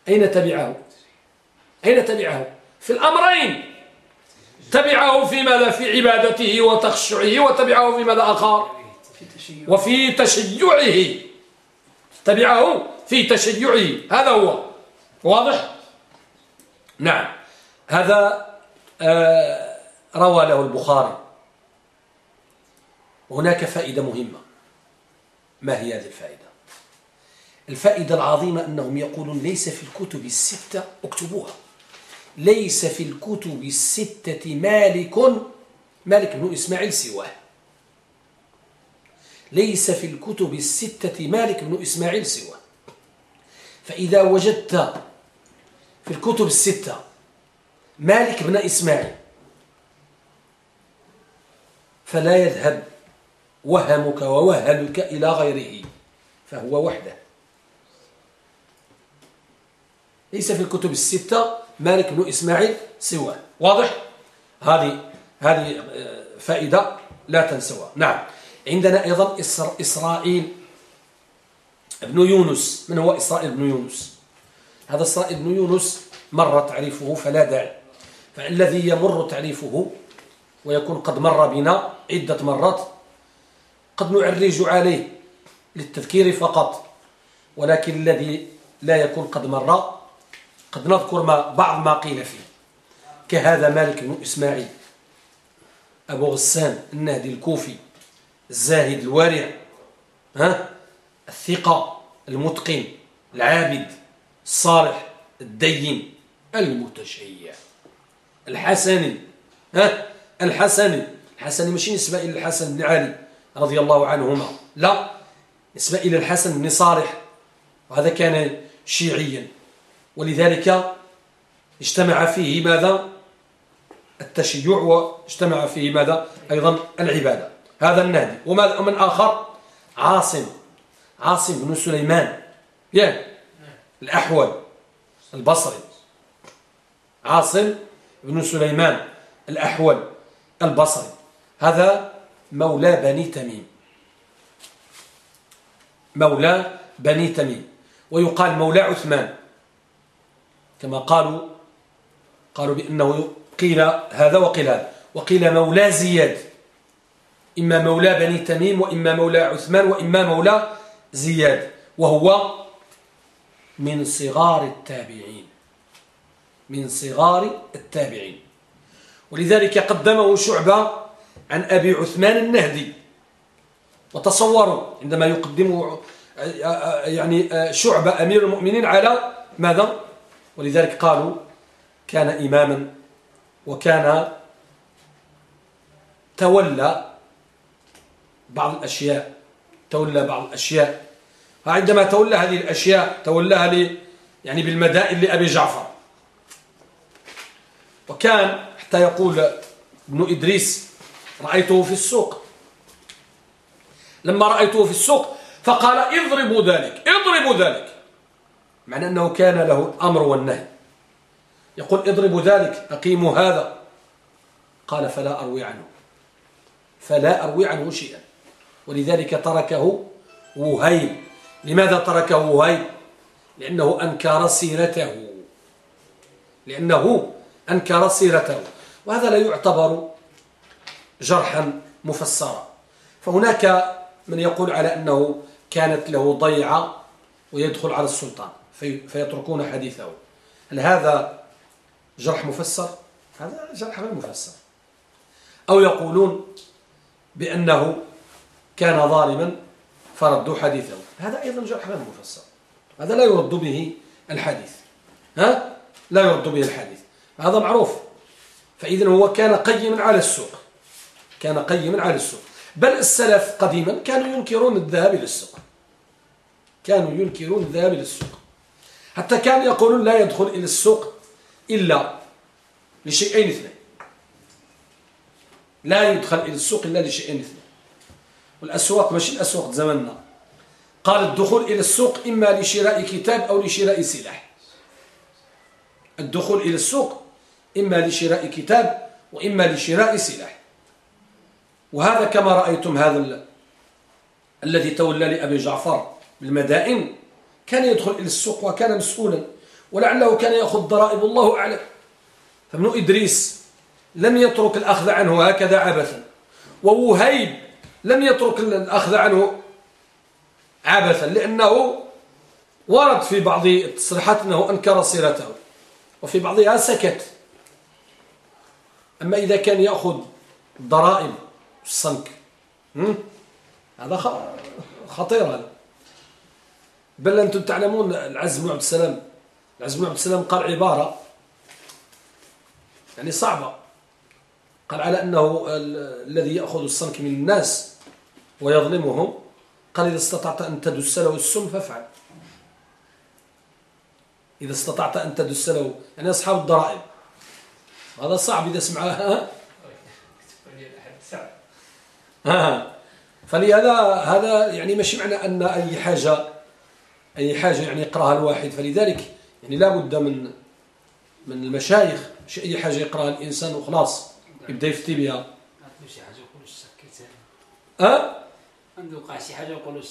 أين تبعه؟ أين تبعه؟ في الأمرين. تبعه في ماذا؟ في عبادته وتخشعه وتبعه في ماذا آخر؟ وفي تشيعه. تبعه في تشيعه. هذا هو. واضح؟ نعم. هذا آه روى له البخاري. هناك فائدة مهمة. ما هي هذه الفائدة؟ الفائدة العظيمة أنهم يقولون ليس في الكتب الستة اكتبوها. ليس في الكتب الستة مالك مالك بن إسماعيل سواه. ليس في الكتب الستة مالك بن إسماعيل سواه. فإذا وجدت في الكتب الستة مالك بن إسماعيل فلا يذهب وهمك ووهلك إلى غيره فهو وحده. ليس في الكتب الستة مالك بن إسماعيل سواه. واضح؟ هذه هذه آه، فائدة لا تنسوها. نعم. عندنا أيضا إسر إسرائيل بن يونس. من هو إسرائيل بن يونس؟ هذا إسرائيل بن يونس مر تعريفه فلا داعي. فالذي يمر تعريفه ويكون قد مر بنا عدة مرات قد نعرج عليه للتذكير فقط ولكن الذي لا يكون قد مر قد نذكر ما بعض ما قيل فيه. كهذا مالك بن إسماعيل أبو غسان النهدي الكوفي الزاهد الوارع ها؟ الثقة المتقن العابد الصالح الدين المتشيع. الحسني ها؟ الحسني الحسني ماشي نسبة إلى الحسن بن علي رضي الله عنهما. لا نسبة إلى الحسن بن صالح وهذا كان شيعيا. ولذلك اجتمع فيه ماذا؟ التشيع واجتمع فيه ماذا؟ أيضا العبادة. هذا النهدي وماذا؟ من آخر؟ عاصم. عاصم بن سليمان. يا. الأحول. البصري. عاصم بن سليمان. الأحول. البصري. هذا مولى بني تميم. مولى بني تميم. ويقال مولى عثمان. كما قالوا قالوا بأنه قيل هذا وقيل هذا. وقيل مولى زياد. إما مولى بني تميم وإما مولى عثمان وإما مولى زياد. وهو من صغار التابعين. من صغار التابعين. ولذلك قدمه شعبة عن أبي عثمان النهدي. وتصوروا عندما يقدمه يعني شعبة أمير المؤمنين على ماذا؟ ولذلك قالوا كان إماما وكان تولى بعض الأشياء تولى بعض الأشياء. فعندما تولى هذه الأشياء تولاها لي يعني بالمدائن لأبي جعفر. وكان حتى يقول ابن إدريس رأيته في السوق. لما رأيته في السوق فقال اضربوا ذلك اضربوا ذلك. معنى أنه كان له الأمر والنهي. يقول اضربوا ذلك أقيموا هذا. قال فلا أروي عنه. فلا أروي عنه شيئا. ولذلك تركه وهيب. لماذا تركه وهيب؟ لأنه أنكر سيرته. لأنه أنكر سيرته. وهذا لا يعتبر جرحا مفسرا. فهناك من يقول على أنه كانت له ضيعة ويدخل على السلطان. في فيتركون حديثه. هل هذا جرح مفسر؟ هذا جرح غير مفسر. أو يقولون بأنه كان ظالما فردوا حديثه. هذا أيضا جرح غير مفسر. هذا لا يرد به الحديث. ها؟ لا يرد به الحديث. هذا معروف. فإذا هو كان قيما على السوق. كان قيما على السوق. بل السلف قديما كانوا ينكرون الذهاب إلى السوق. كانوا ينكرون الذهاب إلى السوق. حتى كانوا يقولون لا يدخل إلى السوق إلا لشيئين اثنين. لا يدخل إلى السوق إلا لشيئين اثنين. والأسواق ماشي الأسواق زماننا قال الدخول إلى السوق إما لشراء كتاب أو لشراء سلاح. الدخول إلى السوق إما لشراء كتاب وإما لشراء سلاح. وهذا كما رأيتم هذا الذي تولى لأبي جعفر بالمدائن. كان يدخل إلى السوق وكان مسؤولا ولعله كان يأخذ ضرائب الله أعلم. فابن إدريس لم يترك الأخذ عنه هكذا عبثا ووهيب لم يترك الأخذ عنه عبثا لأنه ورد في بعض التصريحات أنه أنكر سيرته وفي بعضها سكت. أما إذا كان يأخذ الضرائب الصنك هذا خطير هذا. بل أنتم تعلمون العز بن عبد السلام. العز بن عبد السلام قال عبارة يعني صعبة. قال على أنه الذي يأخذ الصنك من الناس ويظلمهم قال إذا استطعت أن تدس له السم فافعل. إذا استطعت أن تدس له يعني أصحاب الضرائب. هذا صعب إذا سمعها ها؟ فلهذا هذا يعني ماشي معنى أن أي حاجة أي حاجة يعني يقرأها الواحد. فلذلك يعني لا بد من من المشايخ مش أي حاجة يقرأها الإنسان وخلاص يبدأ يفتي بها. أه؟ عنده قاسي حاجة يقولوا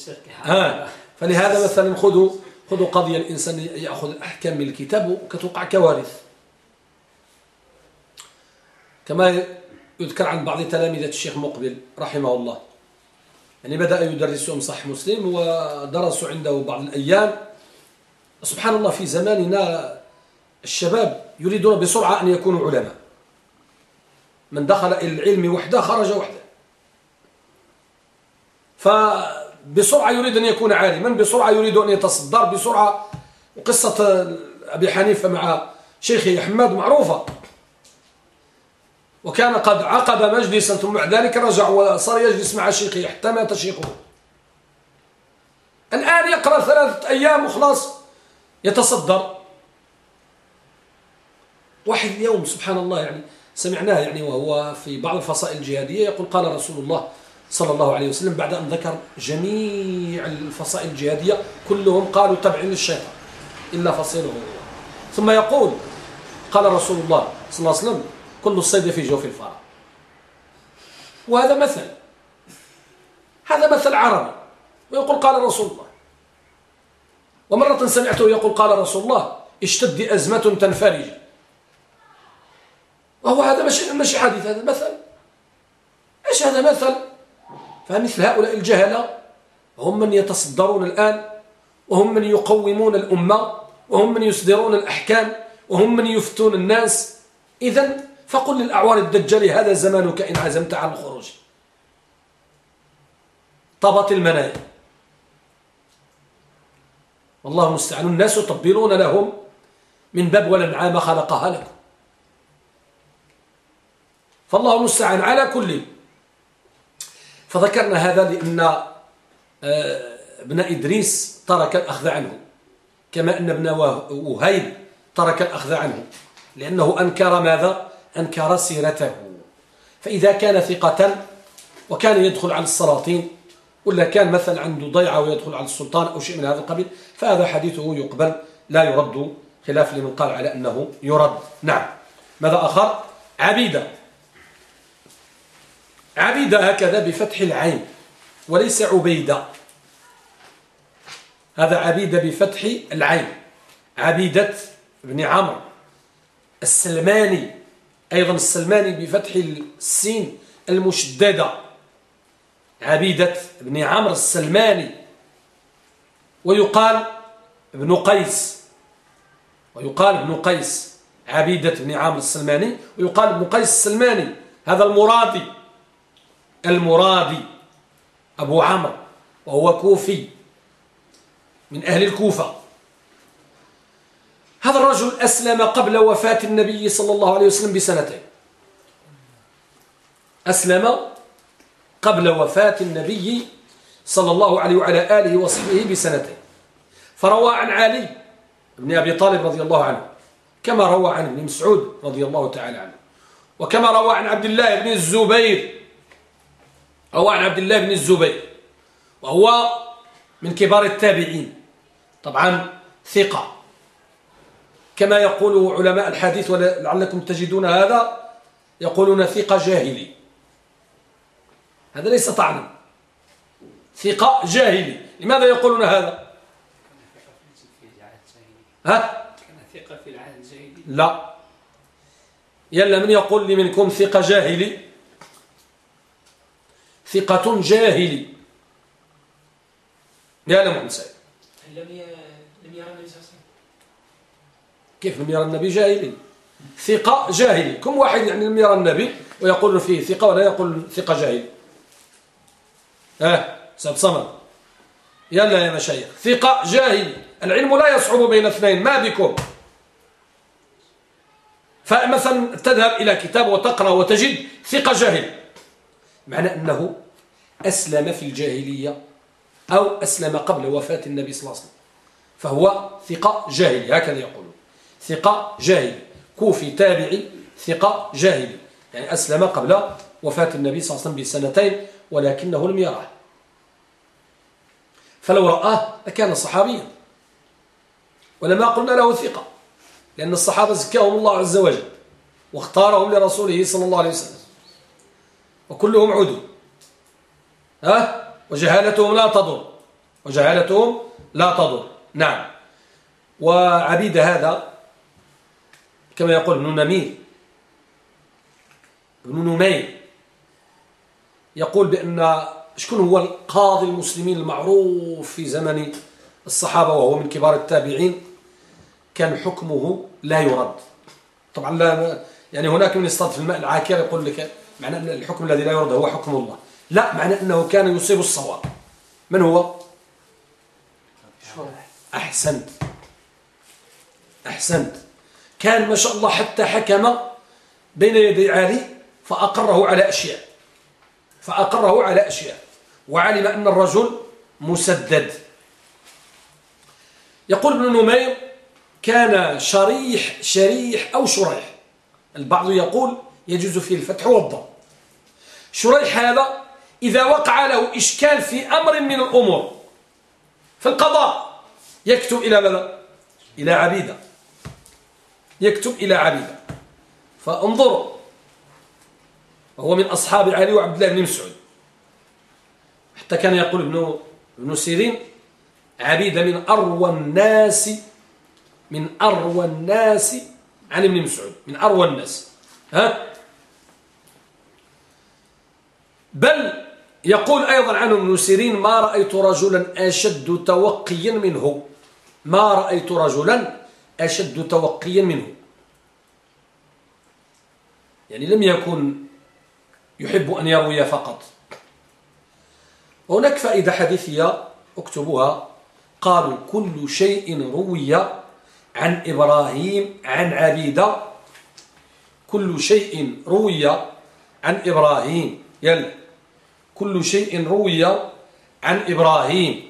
ها. فلهذا مثلا خذوا خذوا قضية الإنسان يأخذ الأحكام من الكتاب وكتوقع كوارث. كما يذكر عن بعض تلامذة الشيخ مقبل رحمه الله. يعني بدأ يدرسهم صح مسلم ودرسوا عنده بعض الأيام. سبحان الله في زماننا الشباب يريدون بسرعة أن يكونوا علماء. من دخل إلى العلم وحده خرج وحده. فبسرعة يريد أن يكون عالما بسرعة يريد أن يتصدر بسرعة. وقصة أبي حنيفة مع شيخه حماد معروفة. وكان قد عقد مجلسا ثم بعد ذلك رجع وصار يجلس مع شيخه حتى مات شيخه. الآن يقرأ ثلاثة أيام وخلاص يتصدر. واحد اليوم سبحان الله يعني سمعناه يعني وهو في بعض الفصائل الجهادية يقول قال رسول الله صلى الله عليه وسلم بعد أن ذكر جميع الفصائل الجهادية كلهم قالوا تبع للشيطان إلا فصيله ثم يقول قال رسول الله صلى الله عليه وسلم كل الصيد في جوف الفرع وهذا مثل. هذا مثل عربي. ويقول قال رسول الله. ومرة سمعته يقول قال رسول الله اشتد أزمة تنفرج. وهو هذا مش مش حديث هذا مثل. إيش هذا مثل؟ فمثل هؤلاء الجهلة هم من يتصدرون الآن وهم من يقومون الأمة وهم من يصدرون الأحكام وهم من يفتون الناس. إذا فقل للأعوار الدجال هذا زمانك إن عزمت على الخروج. طبط المنايا والله المستعان. الناس يطبلون لهم من باب والانعام خلقها لكم. فالله المستعان على كل. فذكرنا هذا لأن آه، ابن إدريس ترك الأخذ عنه. كما أن ابن وهيب ترك الأخذ عنه. لأنه أنكر ماذا؟ أنكر سيرته. فإذا كان ثقة وكان يدخل على السلاطين ولا كان مثلا عنده ضيعة ويدخل على السلطان أو شيء من هذا القبيل فهذا حديثه يقبل لا يرد خلاف لمن قال على أنه يرد. نعم. ماذا آخر؟ عبيدة. عبيدة هكذا بفتح العين وليس عبيدة. هذا عبيدة بفتح العين. عبيدة بن عمرو السلماني. أيضا السلماني بفتح السين المشددة. عبيدة بن عمرو السلماني. ويقال ابن قيس. ويقال ابن قيس. عبيدة بن عامر السلماني. ويقال ابن قيس السلماني. هذا المرادي. المرادي. أبو عمرو. وهو كوفي. من أهل الكوفة. هذا الرجل أسلم قبل وفاة النبي صلى الله عليه وسلم بسنتين. أسلم قبل وفاة النبي صلى الله عليه وعلى آله وصحبه بسنتين. فروى عن علي بن أبي طالب رضي الله عنه كما روى عن ابن مسعود رضي الله تعالى عنه وكما روى عن عبد الله بن الزبير روى عن عبد الله بن الزبير وهو من كبار التابعين طبعا ثقة. كما يقول علماء الحديث ولعلكم تجدون هذا يقولون ثقة جاهلي. هذا ليس طعنا. ثقة جاهلي. لماذا يقولون هذا؟ ها؟ ثقة في العهد الجاهلي لا. يلا من يقول لي منكم ثقة جاهلي؟ ثقة جاهلي. يا لم لم لم يرى النبي صلى الله عليه وسلم كيف لم يرى النبي جاهلي؟ ثقة جاهلي. كم واحد يعني لم يرى النبي ويقول فيه ثقة ولا يقول ثقة جاهلي؟ آه سيد صمد. يلا يا مشايخ. ثقة جاهلي. العلم لا يصعب بين اثنين. ما بكم؟ فمثلا تذهب إلى كتاب وتقرأ وتجد ثقة جاهل معنى أنه أسلم في الجاهلية أو أسلم قبل وفاة النبي صلى الله عليه وسلم. فهو ثقة جاهلي. هكذا يقول. ثقة جاهلي كوفي تابعي ثقة جاهلي يعني أسلم قبل وفاة النبي صلى الله عليه وسلم بسنتين ولكنه لم يراه فلو رآه لكان صحابيا. ولما قلنا له ثقة. لأن الصحابة زكاهم الله عز وجل واختارهم لرسوله صلى الله عليه وسلم. وكلهم عدو. ها؟ وجهالتهم لا تضر. وجهالتهم لا تضر. نعم. وعبيد هذا كما يقول ابن نمير. ابن نمير يقول بأن شكون هو القاضي المسلمين المعروف في زمن الصحابة وهو من كبار التابعين؟ كان حكمه لا يرد. طبعا لا يعني هناك من يصطاد في الماء العاكر يقول لك معنى أن الحكم الذي لا يرد هو حكم الله. لا معنى أنه كان يصيب الصواب. من هو؟ أحسنت. أحسنت. كان ما شاء الله حتى حكم بين يدي علي فأقره على أشياء. فأقره على أشياء. وعلم أن الرجل مسدد. يقول ابن نمير كان شريح شريح أو شريح. البعض يقول يجوز فيه الفتح والضم. شريح هذا إذا وقع له إشكال في أمر من الأمور في القضاء يكتب إلى ماذا؟ إلى عبيدة. يكتب إلى عبيدة فانظروا وهو من أصحاب علي وعبد الله بن مسعود. حتى كان يقول ابن, ابن سيرين عبيدة من أروى الناس من أروى الناس عن ابن مسعود. من أروى الناس. ها؟ بل يقول أيضا عنه ابن سيرين ما رأيت رجلا أشد توقيا منه. ما رأيت رجلا أشد توقيا منه. يعني لم يكن يحب أن يروي فقط. هناك فائدة حديثية اكتبوها قالوا كل شيء روي عن إبراهيم عن عبيدة. كل شيء روي عن إبراهيم. يل كل شيء روي عن إبراهيم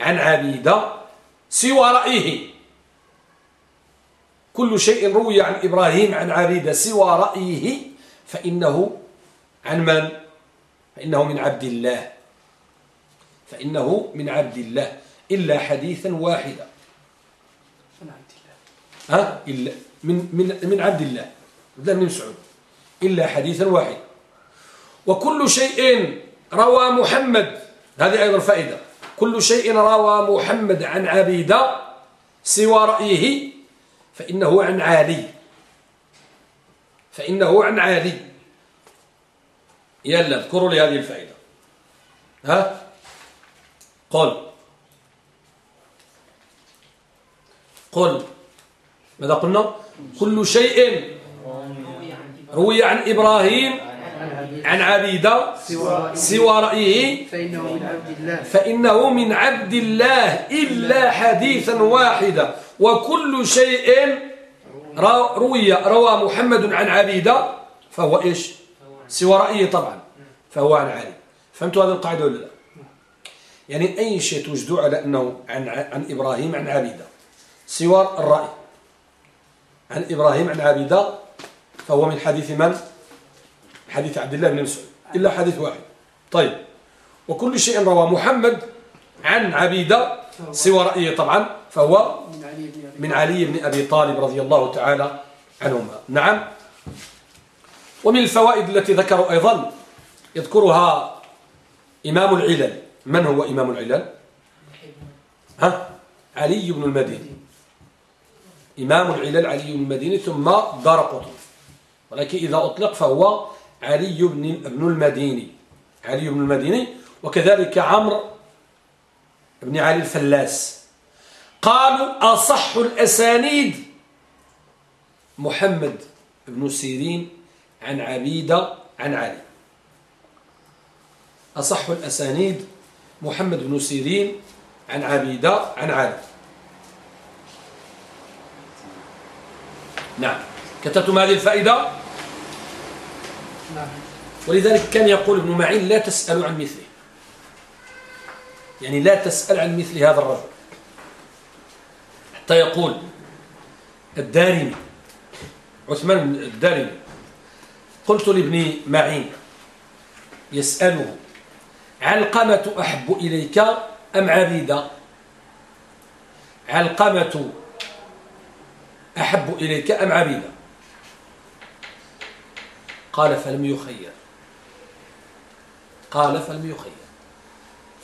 عن عبيدة سوى رأيه. كل شيء روي عن إبراهيم عن عبيدة سوى رأيه فإنه عن من؟ فإنه من عبد الله. فإنه من عبد الله إلا حديثا واحدا. من عبد الله. ها؟ إلا من من من عبد الله. لا من مسعود. إلا حديثا واحدا وكل شيء روى محمد. هذه أيضا فائدة. كل شيء روى محمد عن عبيدة سوى رأيه فإنه عن عالي. فإنه عن عالي. يلا اذكروا لي هذه الفائدة. ها؟ قل. قل. ماذا قلنا؟ كل شيء روي عن إبراهيم عن عبيدة سوى رأيه. فإنه من عبد الله. إلا حديثا واحدا. وكل شيء رو- روي روى محمد عن عبيدة فهو إيش؟ سوى رأيه طبعا فهو عن علي. فهمتوا هذه القاعدة ولا لا؟ يعني أي شيء توجدوا على أنه عن, عن إبراهيم عن عبيدة سوى الرأي. عن إبراهيم عن عبيدة فهو من حديث من؟ حديث عبد الله بن مسعود إلا حديث واحد. طيب وكل شيء روى محمد عن عبيدة سوى رأيه طبعا فهو من علي بن أبي طالب رضي الله تعالى عنهما. نعم. ومن الفوائد التي ذكروا أيضا يذكرها إمام العلل. من هو إمام العلل؟ ها؟ علي بن المديني إمام العلل علي بن المديني ثم دار قطن ولكن إذا أطلق فهو علي بن المديني. علي بن المديني وكذلك عمرو بن علي الفلاس. قالوا أصح الأسانيد محمد بن سيرين عن عبيدة عن علي. أصح الأسانيد محمد بن سيرين عن عبيدة عن علي. نعم. كتبتم هذه الفائدة؟ نعم. ولذلك كان يقول ابن معين لا تسألوا عن مثله. يعني لا تسأل عن مثل هذا الرجل. حتى يقول الدارمي عثمان الدارمي قلت لابن معين يسأله علقمة أحب إليك أم عبيدة علقمة أحب إليك أم عبيدة قال فلم يخير. قال فلم يخير.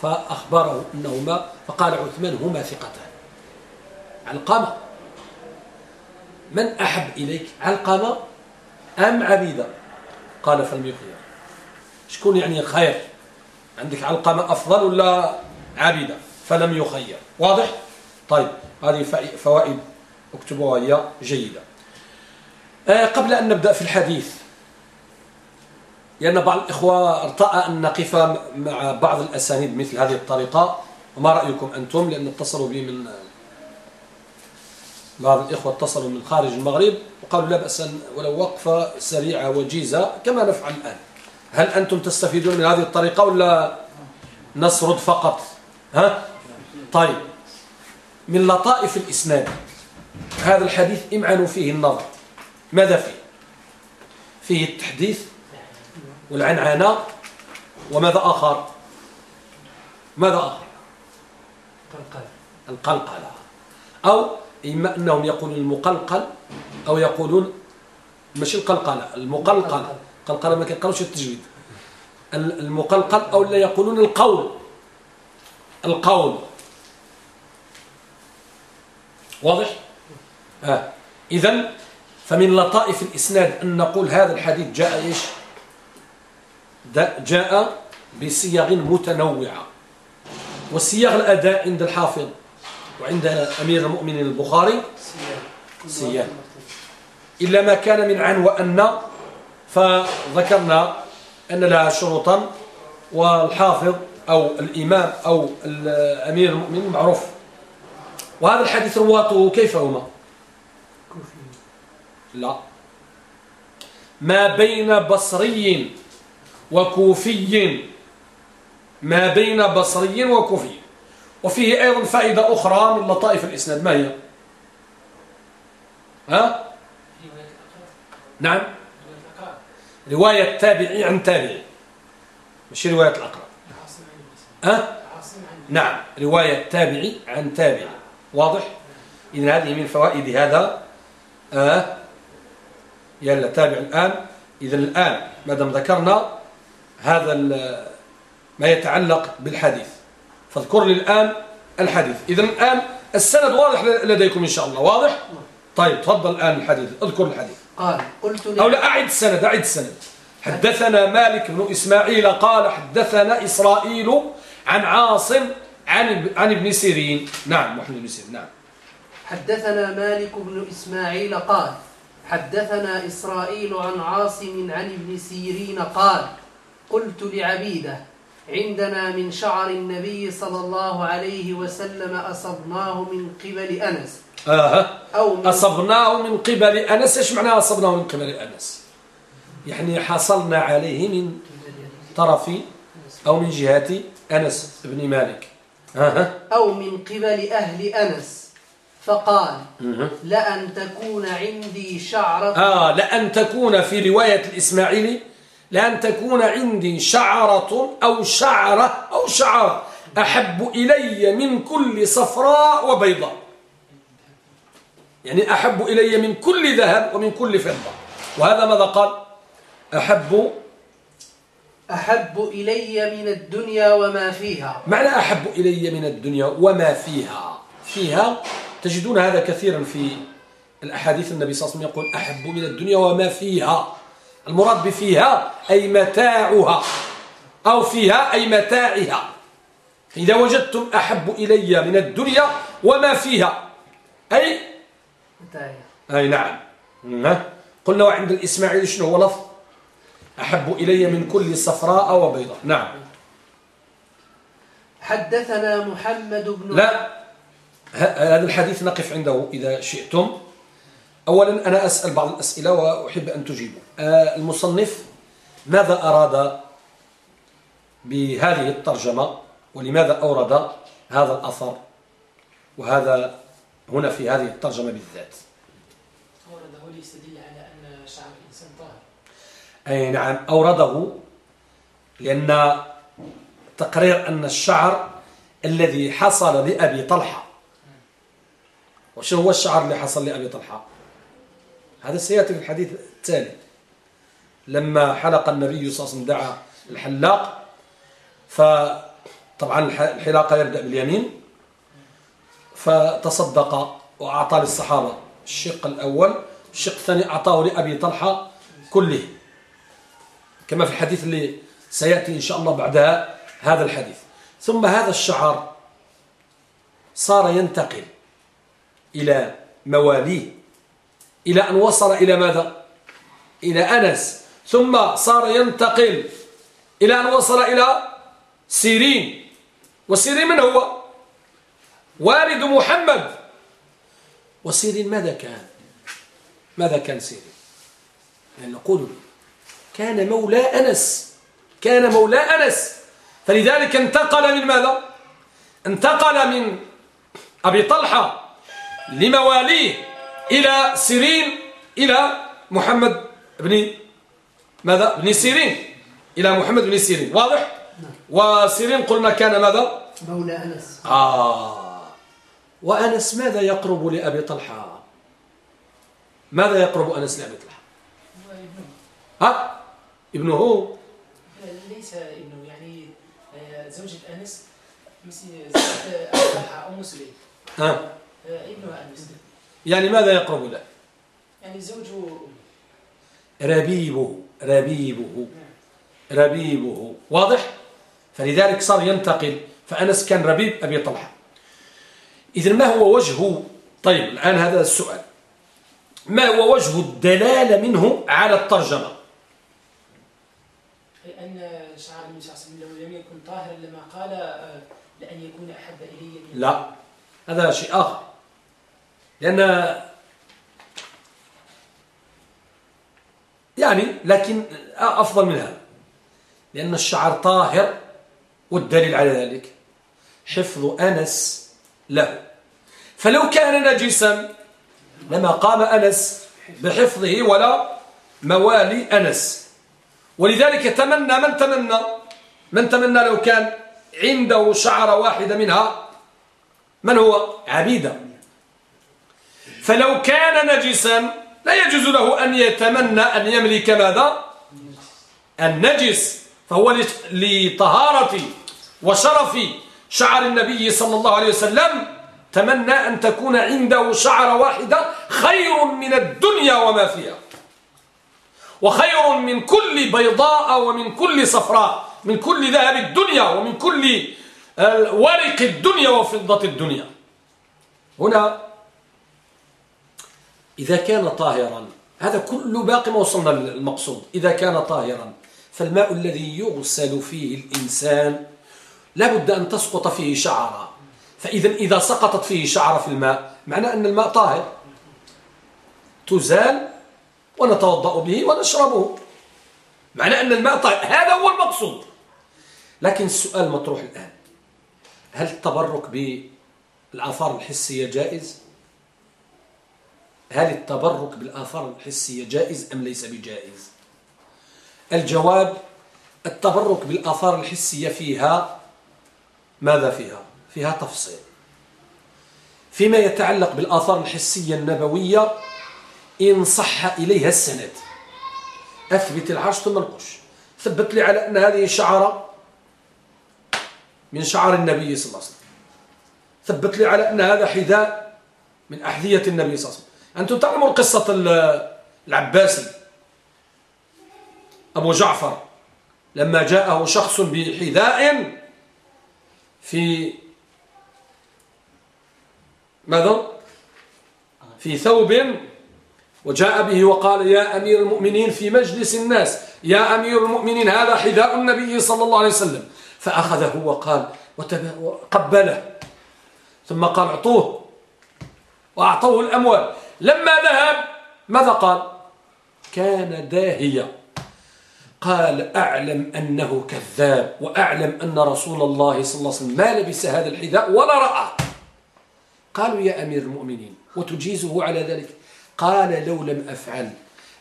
فأخبره أنهما فقال عثمان هما ثقتان. علقمة. من أحب إليك؟ علقمة أم عبيدة؟ قال فلم يخير شكون يعني خير؟ عندك علقمة أفضل ولا عبيدة؟ فلم يخير واضح؟ طيب هذه فوائد اكتبوها هي جيدة. آه، قبل أن نبدأ في الحديث لأن بعض الإخوة ارتأى أن نقف مع بعض الأسانيد مثل هذه الطريقة. وما رأيكم أنتم؟ لأن اتصلوا بي من بعض الإخوة اتصلوا من خارج المغرب وقالوا لا بأس ولو وقفة سريعة وجيزة كما نفعل الآن. هل أنتم تستفيدون من هذه الطريقة ولا نسرد فقط؟ ها؟ طيب. من لطائف الإسناد هذا الحديث امعنوا فيه النظر. ماذا فيه؟ فيه التحديث والعنعنة وماذا آخر؟ ماذا آخر؟ قلقل القلقلة. أو إما أنهم يقولون المقلقل أو يقولون مش القلقلة المقلقل قلقلة ما كيقالوش التجويد. ال- المقلقل أو لا يقولون القول. القول. واضح؟ آه. إذن فمن لطائف الإسناد أن نقول هذا الحديث جاء إيش؟ جاء بصيغ متنوعة وصيغ الأداء عند الحافظ وعند أمير المؤمنين البخاري. سيان إلا ما كان من عن وأن فذكرنا أن لها شروطا والحافظ أو الإمام أو أمير المؤمنين معروف. وهذا الحديث رواته كيف هما؟ لا. ما بين بصري وكوفي ما بين بصري وكوفي. وفيه أيضا فائدة أخرى من لطائف الإسناد. ما هي؟ ها؟ نعم. رواية تابعي عن تابعي. مش رواية الأقرب. ها؟ نعم. رواية تابعي عن تابعي. واضح؟ إذن هذه من فوائد هذا. آه. يلا تابع الآن. إذا الآن ما دام ذكرنا هذا ما يتعلق بالحديث. فاذكر لي الآن الحديث. إذا الآن السند واضح لديكم إن شاء الله. واضح؟ طيب تفضل الآن الحديث. اذكر الحديث. قال قلت أو لا أعد السند أعد السند. حدثنا مالك بن إسماعيل قال حدثنا إسرائيل عن عاصم عن عن ابن سيرين. نعم محمد بن سيرين نعم. حدثنا مالك بن إسماعيل قال حدثنا إسرائيل عن عاصم عن ابن سيرين قال قلت لعبيده عندنا من شعر النبي صلى الله عليه وسلم أصبناه من قبل أنس. آه. أو من أصبناه من قبل أنس. إيش معنى أصبناه من قبل أنس؟ يعني حصلنا عليه من طرف أو من جهة أنس بن مالك. آه. أو من قبل أهل أنس. فقال لأن تكون عندي شعرة. آه لأن تكون في رواية الإسماعيلي لأن تكون عندي شعرة أو شعرة أو شعرة. أحب إلي من كل صفراء وبيضاء. يعني أحب إلي من كل ذهب ومن كل فضة. وهذا ماذا قال؟ أحب أحب إلي من الدنيا وما فيها. معنى أحب إلي من الدنيا وما فيها. فيها تجدون هذا كثيرا في الأحاديث النبي صلى الله عليه وسلم يقول أحب من الدنيا وما فيها. المراد بفيها أي متاعها أو فيها أي متاعها. إذا وجدتم أحب إلي من الدنيا وما فيها. أي؟ أي نعم. قلنا وعند الإسماعيلي شنو هو لفظ؟ أحب إلي من كل صفراء وبيضاء. نعم. حدثنا محمد بن لا. هذا الحديث نقف عنده إذا شئتم. أولا أنا أسأل بعض الأسئلة وأحب أن تجيبوا آه، المصنف ماذا أراد بهذه الترجمة ولماذا أورد هذا الأثر وهذا هنا في هذه الترجمة بالذات؟ أورده ليستدل على أن شعر الإنسان طاهر. أي نعم أورده لأن تقرير أن الشعر الذي حصل لأبي طلحة. وش هو الشعر اللي حصل لأبي طلحة؟ هذا سيأتي في الحديث التالي لما حلق النبي صلى الله عليه وسلم دعا الحلاق فطبعا الحلاقة يبدأ باليمين فتصدق وأعطى للصحابة. الشق الأول الشق الثاني أعطاه لأبي طلحة كله. كما في الحديث اللي سيأتي إن شاء الله بعدها هذا الحديث. ثم هذا الشعر صار ينتقل إلى مواليه. إلى أن وصل إلى ماذا؟ إلى أنس. ثم صار ينتقل إلى أن وصل إلى سيرين. وسيرين من هو؟ والد محمد. وسيرين ماذا كان؟ ماذا كان سيرين؟ يعني نقول كان مولى أنس. كان مولى أنس. فلذلك انتقل من ماذا؟ انتقل من أبي طلحة لمواليه. إلى سيرين إلى محمد بن ماذا؟ بن سيرين. إلى محمد بن سيرين. واضح؟ وسيرين قلنا كان ماذا؟ مولى أنس. آه. وأنس ماذا يقرب لأبي طلحة؟ ماذا يقرب أنس لأبي طلحة؟ ها؟ ابنه. ليس ابنه يعني آه، زوجة أنس أو مسلم ها آه، ابنها أنس. يعني ماذا يقرب له؟ يعني زوجه. ربيبه ربيبه ربيبه. واضح؟ فلذلك صار ينتقل فأنس كان ربيب أبي طلحة. إذن ما هو وجه؟ طيب الآن هذا السؤال. ما هو وجه الدلالة منه على الترجمة؟ أن شعر النبي صلى الله عليه وسلم لم يكن طاهرا لما قال آه، لأن يكون أحب إلي. لا هذا شيء آخر. لأن يعني لكن أفضل من هذا لأن الشعر طاهر والدليل على ذلك حفظ أنس له. فلو كان نجسا لما قام أنس بحفظه ولا موالي أنس. ولذلك تمنى من تمنى؟ من تمنى لو كان عنده شعر واحدة منها؟ من هو؟ عبيدة. فلو كان نجسا لا يجوز له أن يتمنى أن يملك ماذا؟ النجس فهو لطهارة وشرف شعر النبي صلى الله عليه وسلم. تمنى أن تكون عنده شعر واحدة خير من الدنيا وما فيها. وخير من كل بيضاء ومن كل صفراء من كل ذهب الدنيا ومن كل ورق الدنيا وفضة الدنيا. هنا إذا كان طاهرا. هذا كل باقي ما وصلنا للمقصود إذا كان طاهرا. فالماء الذي يغسل فيه الإنسان لابد أن تسقط فيه شعرة فإذا إذا سقطت فيه شعرة في الماء معنى أن الماء طاهر. تزال ونتوضأ به ونشربه. معنى أن الماء طاهر. هذا هو المقصود. لكن السؤال مطروح الآن. هل التبرك بالآثار الحسية جائز؟ هل التبرك بالآثار الحسية جائز أم ليس بجائز؟ الجواب التبرك بالآثار الحسية فيها ماذا فيها؟ فيها تفصيل. فيما يتعلق بالآثار الحسية النبوية إن صح إليها السند. أثبت العرش ثم نقش ثبت لي على أن هذه شعرة من شعر النبي صلى الله عليه وسلم. ثبت لي على أن هذا حذاء من أحذية النبي صلى الله عليه وسلم. أنتم تعلمون قصة العباسي أبو جعفر لما جاءه شخص بحذاء في ماذا؟ في ثوب وجاء به وقال يا أمير المؤمنين في مجلس الناس يا أمير المؤمنين هذا حذاء النبي صلى الله عليه وسلم. فأخذه وقال وقبله. ثم قال أعطوه. وأعطوه الأموال. لما ذهب ماذا قال؟ كان داهيا. قال أعلم أنه كذاب وأعلم أن رسول الله صلى الله عليه وسلم ما لبس هذا الحذاء ولا رأى. قالوا يا أمير المؤمنين وتجيزه على ذلك؟ قال لو لم أفعل.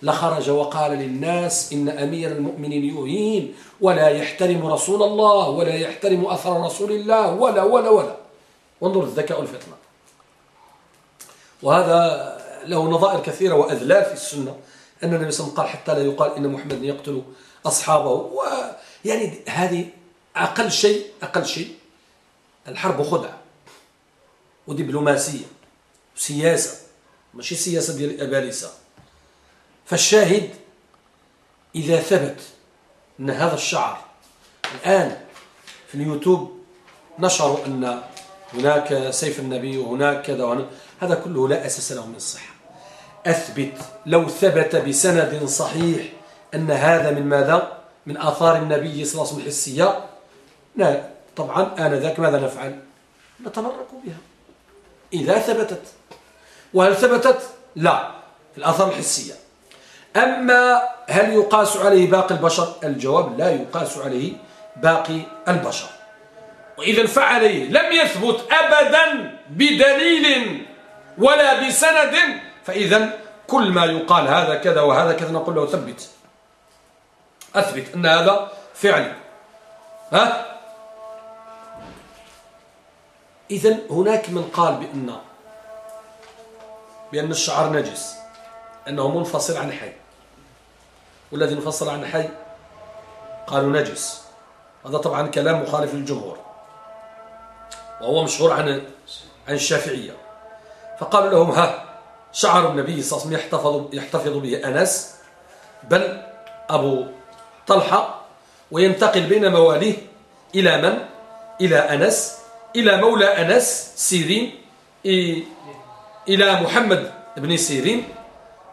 لخرج وقال للناس إن أمير المؤمنين يهين ولا يحترم رسول الله ولا يحترم أثر رسول الله ولا ولا ولا. وانظر الذكاء والفطنة. وهذا له نظائر كثيرة وأذلال في السنة. أن النبي صلى الله عليه وسلم قال حتى لا يقال إن محمد يقتل أصحابه. ويعني هذه أقل شيء أقل شيء الحرب خدعة ودبلوماسية وسياسة. ماشي سياسة ديال الأبالسة فالشاهد إذا ثبت أن هذا الشعر الآن في اليوتيوب نشروا أن هناك سيف النبي وهناك كذا هذا كله لا أساس له من الصحة. أثبت لو ثبت بسند صحيح أن هذا من ماذا؟ من آثار النبي صلى الله عليه وسلم الحسية؟ لا طبعا آنذاك ماذا نفعل؟ نتمرك بها. إذا ثبتت. وهل ثبتت؟ لا الآثار الحسية. أما هل يقاس عليه باقي البشر؟ الجواب لا يقاس عليه باقي البشر. وإذا فعليه لم يثبت أبدا بدليل ولا بسند فإذا كل ما يقال هذا كذا وهذا كذا نقول له ثبت. أثبت أن هذا فعل ها؟ إذا هناك من قال بأن بأن الشعر نجس أنه منفصل عن حي. والذي انفصل عن حي قالوا نجس. هذا طبعا كلام مخالف للجمهور. وهو مشهور عن عن الشافعية. فقالوا لهم ها شعر النبي صلى الله عليه وسلم يحتفظ, يحتفظ به أنس بل أبو طلحة وينتقل بين مواليه إلى من؟ إلى أنس إلى مولى أنس سيرين إلى محمد بن سيرين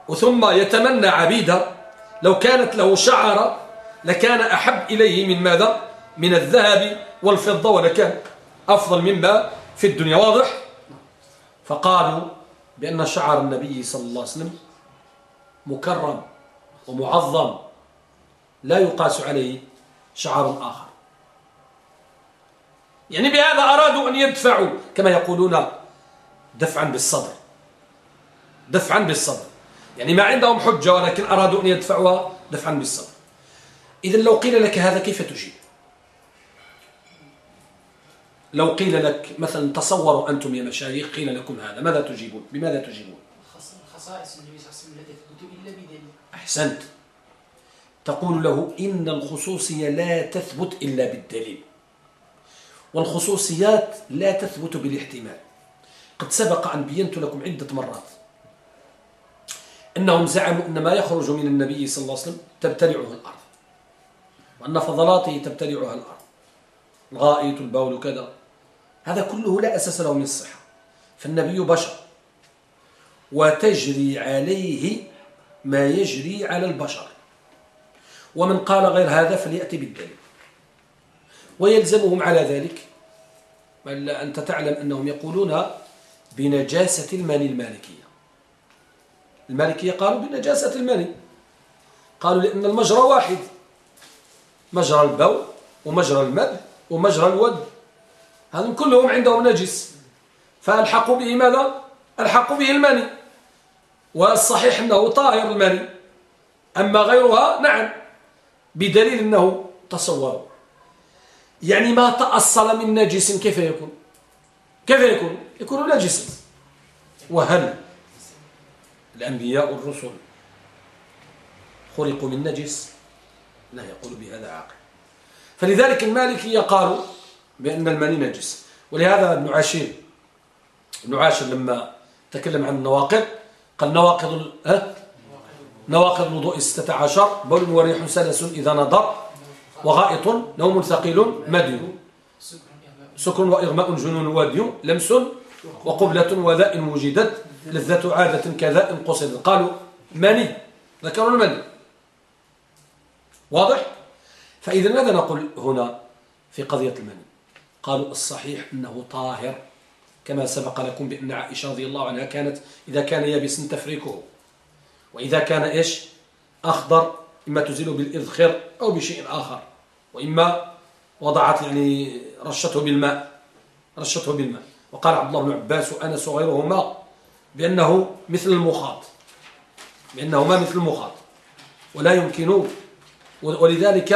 وثم يتمنى عبيدة لو كانت له شعر لكان أحب إليه من ماذا؟ من الذهب والفضة ولكان أفضل مما في الدنيا واضح؟ فقالوا بأن شعر النبي صلى الله عليه وسلم مكرم ومعظم لا يقاس عليه شعر آخر. يعني بهذا أرادوا أن يدفعوا كما يقولون دفعا بالصدر دفعا بالصبر. يعني ما عندهم حجة ولكن أرادوا أن يدفعوها دفعا بالصبر. إذا لو قيل لك هذا كيف تجيب؟ لو قيل لك مثلا تصوروا أنتم يا مشايخ قيل لكم هذا ماذا تجيبون؟ بماذا تجيبون؟ خصائص النبي صلى الله عليه وسلم لا تثبت إلا بدليل أحسنت. تقول له إن الخصوصية لا تثبت إلا بالدليل والخصوصيات لا تثبت بالاحتمال. قد سبق أن بينت لكم عدة مرات أنهم زعموا أن ما يخرج من النبي صلى الله عليه وسلم تبتلعه الأرض وأن فضلاته تبتلعها الأرض. الغائط البول كذا. هذا كله لا أساس له من الصحة. فالنبي بشر. وتجري عليه ما يجري على البشر. ومن قال غير هذا فليأتي بالدليل. ويلزمهم على ذلك. أنت تعلم أنهم يقولون بنجاسة المني المالكية. المالكية قالوا بنجاسة المني قالوا لأن المجرى واحد. مجرى البول ومجرى المد ومجرى الود. هذم كلهم عندهم نجس. فألحقوا به ماذا؟ ألحقوا به المني. والصحيح أنه طاهر المني. أما غيرها نعم بدليل أنه تصور. يعني ما تأصل من نجس كيف يكون؟ كيف يكون؟ يكون نجسا. وهل الأنبياء والرسل خلقوا من نجس؟ لا يقول بهذا عاقل. فلذلك المالكية قالوا بأن المني نجس. ولهذا ابن عاشر ابن عاشر لما تكلم عن النواقض قال نواقض ها؟ نواقض الوضوء ستة عشر بول وريح سلس إذا نضر وغائط نوم ثقيل مدي سكر وإغماء جنون وادي لمس وقبلة وذاء وجدت لذة عادة كذاء قصد. قالوا مني ذكروا المني. واضح؟ فإذا ماذا نقول هنا في قضية المني؟ قالوا الصحيح أنه طاهر كما سبق لكم بأن عائشة رضي الله عنها كانت إذا كان يابس تفريكه. وإذا كان إيش؟ أخضر إما تزيله بالإذخر أو بشيء آخر. وإما وضعت يعني رشته بالماء رشته بالماء. وقال عبد الله بن عباس وأنا صغيرهما بأنه مثل المخاط. بأنهما مثل المخاط. ولا يمكن ولذلك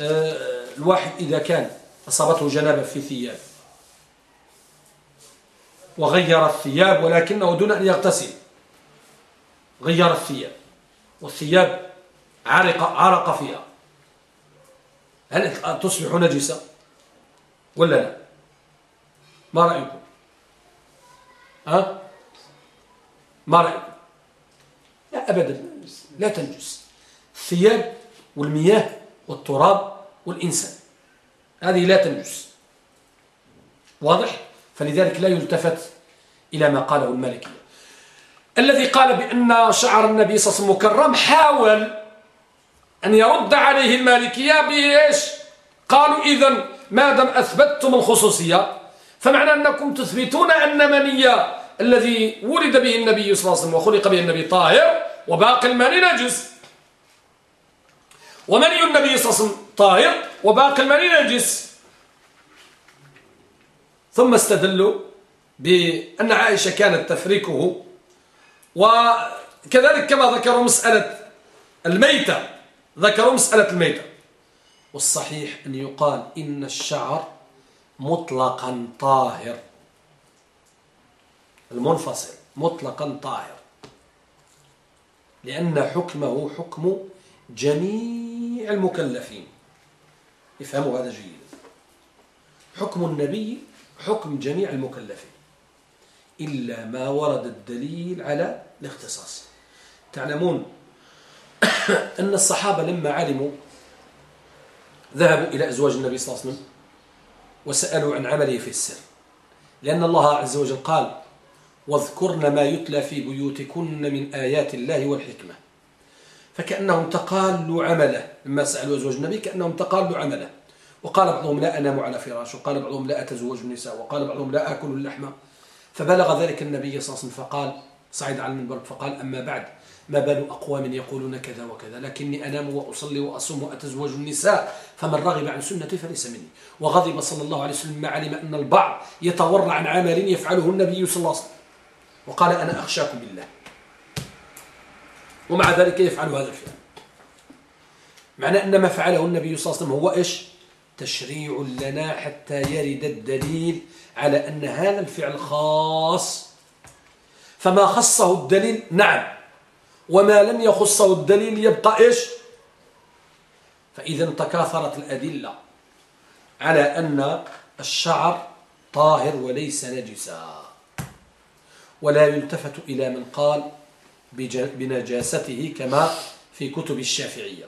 آه، الواحد إذا كان أصابته جنابة في ثياب. وغير الثياب ولكنه دون أن يغتسل. غير الثياب. والثياب عرق, عرق فيها. هل تصبح نجسة؟ ولا لا؟ ما رأيكم؟ ها؟ ما رأيكم؟ لا أبدا. لا تنجس. الثياب والمياه والتراب والإنسان. هذه لا تنجس. واضح؟ فلذلك لا يلتفت إلى ما قاله المالكي الذي قال بأن شعر النبي صلى الله عليه وسلم مكرم حاول أن يرد عليه المالكية بإيش؟ قالوا إذن ما دام أثبتتم الخصوصية فمعنى أنكم تثبتون أن منية الذي ولد به النبي صلى الله عليه وسلم وخلق به النبي طاهر وباقي المني نجس. ومني النبي صلى الله عليه وسلم؟ طاهر وباقي المني نجس ثم استدلوا بأن عائشة كانت تفركه وكذلك كما ذكروا مسألة الميتة ذكروا مسألة الميتة. والصحيح أن يقال إن الشعر مطلقا طاهر. المنفصل مطلقا طاهر. لأن حكمه حكم جميع المكلفين. افهموا هذا جيدا حكم النبي حكم جميع المكلفين. إلا ما ورد الدليل على الاختصاص. تعلمون أن الصحابة لما علموا ذهبوا إلى أزواج النبي صلى الله عليه وسلم وسألوا عن عمله في السر. لأن الله عز وجل قال واذكرن ما يتلى في بيوتكن من آيات الله والحكمة. فكأنهم تقالوا عمله. لما سألوا أزواج النبي كأنهم تقالوا عمله. وقال بعضهم لا أنام على فراش وقال بعضهم لا أتزوج النساء وقال بعضهم لا أكل اللحم. فبلغ ذلك النبي صلى الله عليه وسلم فقال صعد على المنبر فقال أما بعد ما بال أقوام يقولون كذا وكذا لكني أنام وأصلي وأصوم وأتزوج النساء فمن رغب عن سنتي فليس مني. وغضب صلى الله عليه وسلم ما علم أن البعض يتورع عن عمل يفعله النبي صلى الله عليه وسلم. وقال أنا أخشاكم بالله. ومع ذلك يفعل هذا الفعل. معنى أن ما فعله النبي صلى الله عليه وسلم هو إيش؟ تشريع لنا حتى يرد الدليل على أن هذا الفعل خاص. فما خصه الدليل نعم. وما لم يخصه الدليل يبقى إيش؟ فإذا تكاثرت الأدلة على أن الشعر طاهر وليس نجسا. ولا يلتفت إلى من قال بنجاسته كما في كتب الشافعية.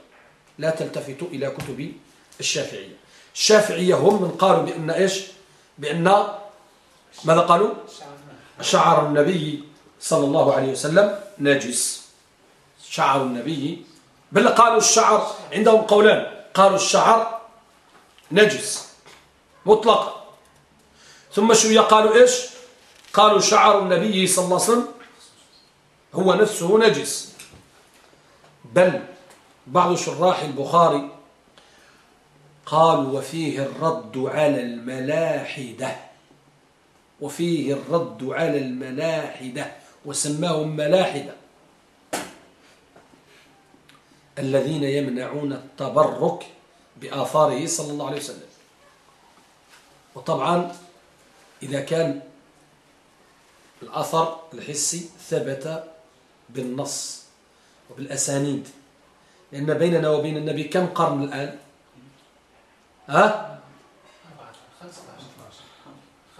لا تلتفت إلى كتب الشافعية. الشافعية هم من قالوا بأن إيش؟ بأن ماذا قالوا؟ شعر النبي صلى الله عليه وسلم نجس. شعر النبي. بل قالوا الشعر عندهم قولان. قالوا الشعر نجس. مطلقا. ثم شوية قالوا إيش؟ قالوا شعر النبي صلى الله عليه وسلم هو نفسه نجس. بل بعض شراح البخاري قالوا وفيه الرد على الملاحدة. وفيه الرد على الملاحدة. وسماهم ملاحدة. الذين يمنعون التبرك بآثاره صلى الله عليه وسلم. وطبعا إذا كان الأثر الحسي ثبت بالنص وبالأسانيد. لأن بيننا وبين النبي كم قرن الآن؟ ها؟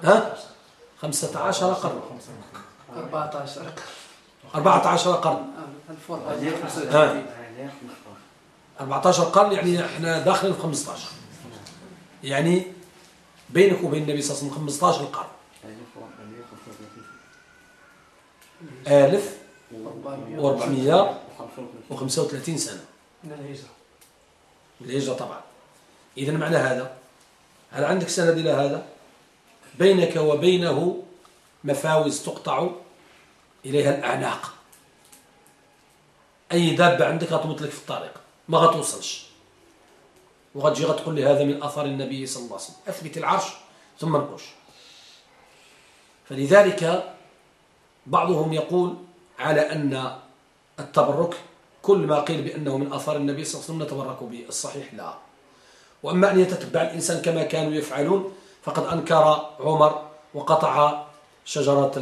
ها؟ خمسة عشر قرن. 14 أربعة عشر قرن. ها؟ 14 قرن يعني إحنا داخلين في 15 يعني بينك وبين النبي صلى الله عليه وسلم 15 قرن. آلف. وأربعمية وخمسة وثلاثين سنة. من الهجرة من الهجرة طبعا. إذا معنى هذا؟ هل عندك سند إلى هذا؟ بينك وبينه مفاوز تقطع إليها الأعناق. أي دابة عندك غتموت لك في الطريق. ما غتوصلش. وغتجي غتقول لي هذا من أثر النبي صلى الله عليه وسلم. أثبت العرش ثم نقش فلذلك بعضهم يقول على أن التبرك كل ما قيل بأنه من أثار النبي صلى الله عليه وسلم نتبرك به الصحيح لا. وأما أن يتتبع الإنسان كما كانوا يفعلون فقد أنكر عمر وقطع شجرة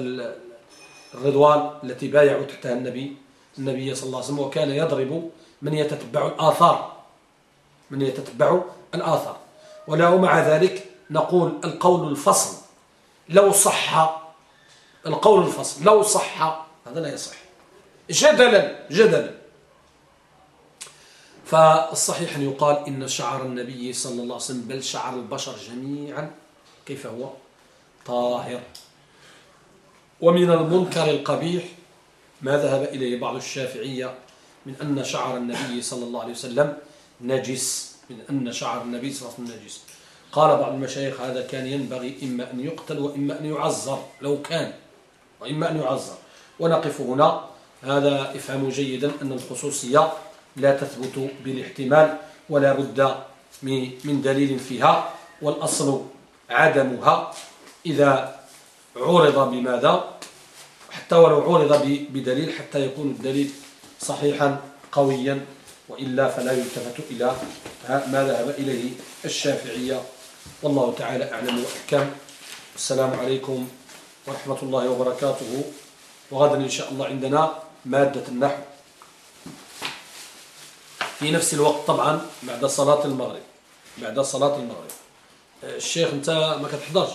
الرضوان التي بايعوا تحتها النبي النبي صلى الله عليه وسلم وكان يضرب من يتتبع الآثار. من يتتبع الآثار. وله مع ذلك نقول القول الفصل. لو صح القول الفصل لو صح هذا لا يصح. جدلا جدلا. فالصحيح أن يقال إن شعر النبي صلى الله عليه وسلم بل شعر البشر جميعا كيف هو؟ طاهر. ومن المنكر القبيح ما ذهب إليه بعض الشافعية من أن شعر النبي صلى الله عليه وسلم نجس من أن شعر النبي صلى الله عليه وسلم نجس. قال بعض المشايخ هذا كان ينبغي إما أن يقتل وإما أن يعذر لو كان وإما أن يعذر. ونقف هنا. هذا افهموا جيدا أن الخصوصية لا تثبت بالاحتمال ولا بد من دليل فيها والأصل عدمها. إذا عرض بماذا؟ حتى ولو عرض بدليل حتى يكون الدليل صحيحا قويا وإلا فلا يلتفت إلى ما ذهب إليه الشافعية. والله تعالى أعلم وأحكم. السلام عليكم ورحمة الله وبركاته. وغدا إن شاء الله عندنا مادة النحو. في نفس الوقت طبعا بعد صلاة المغرب. بعد صلاة المغرب. الشيخ أنت ما كتحضرش؟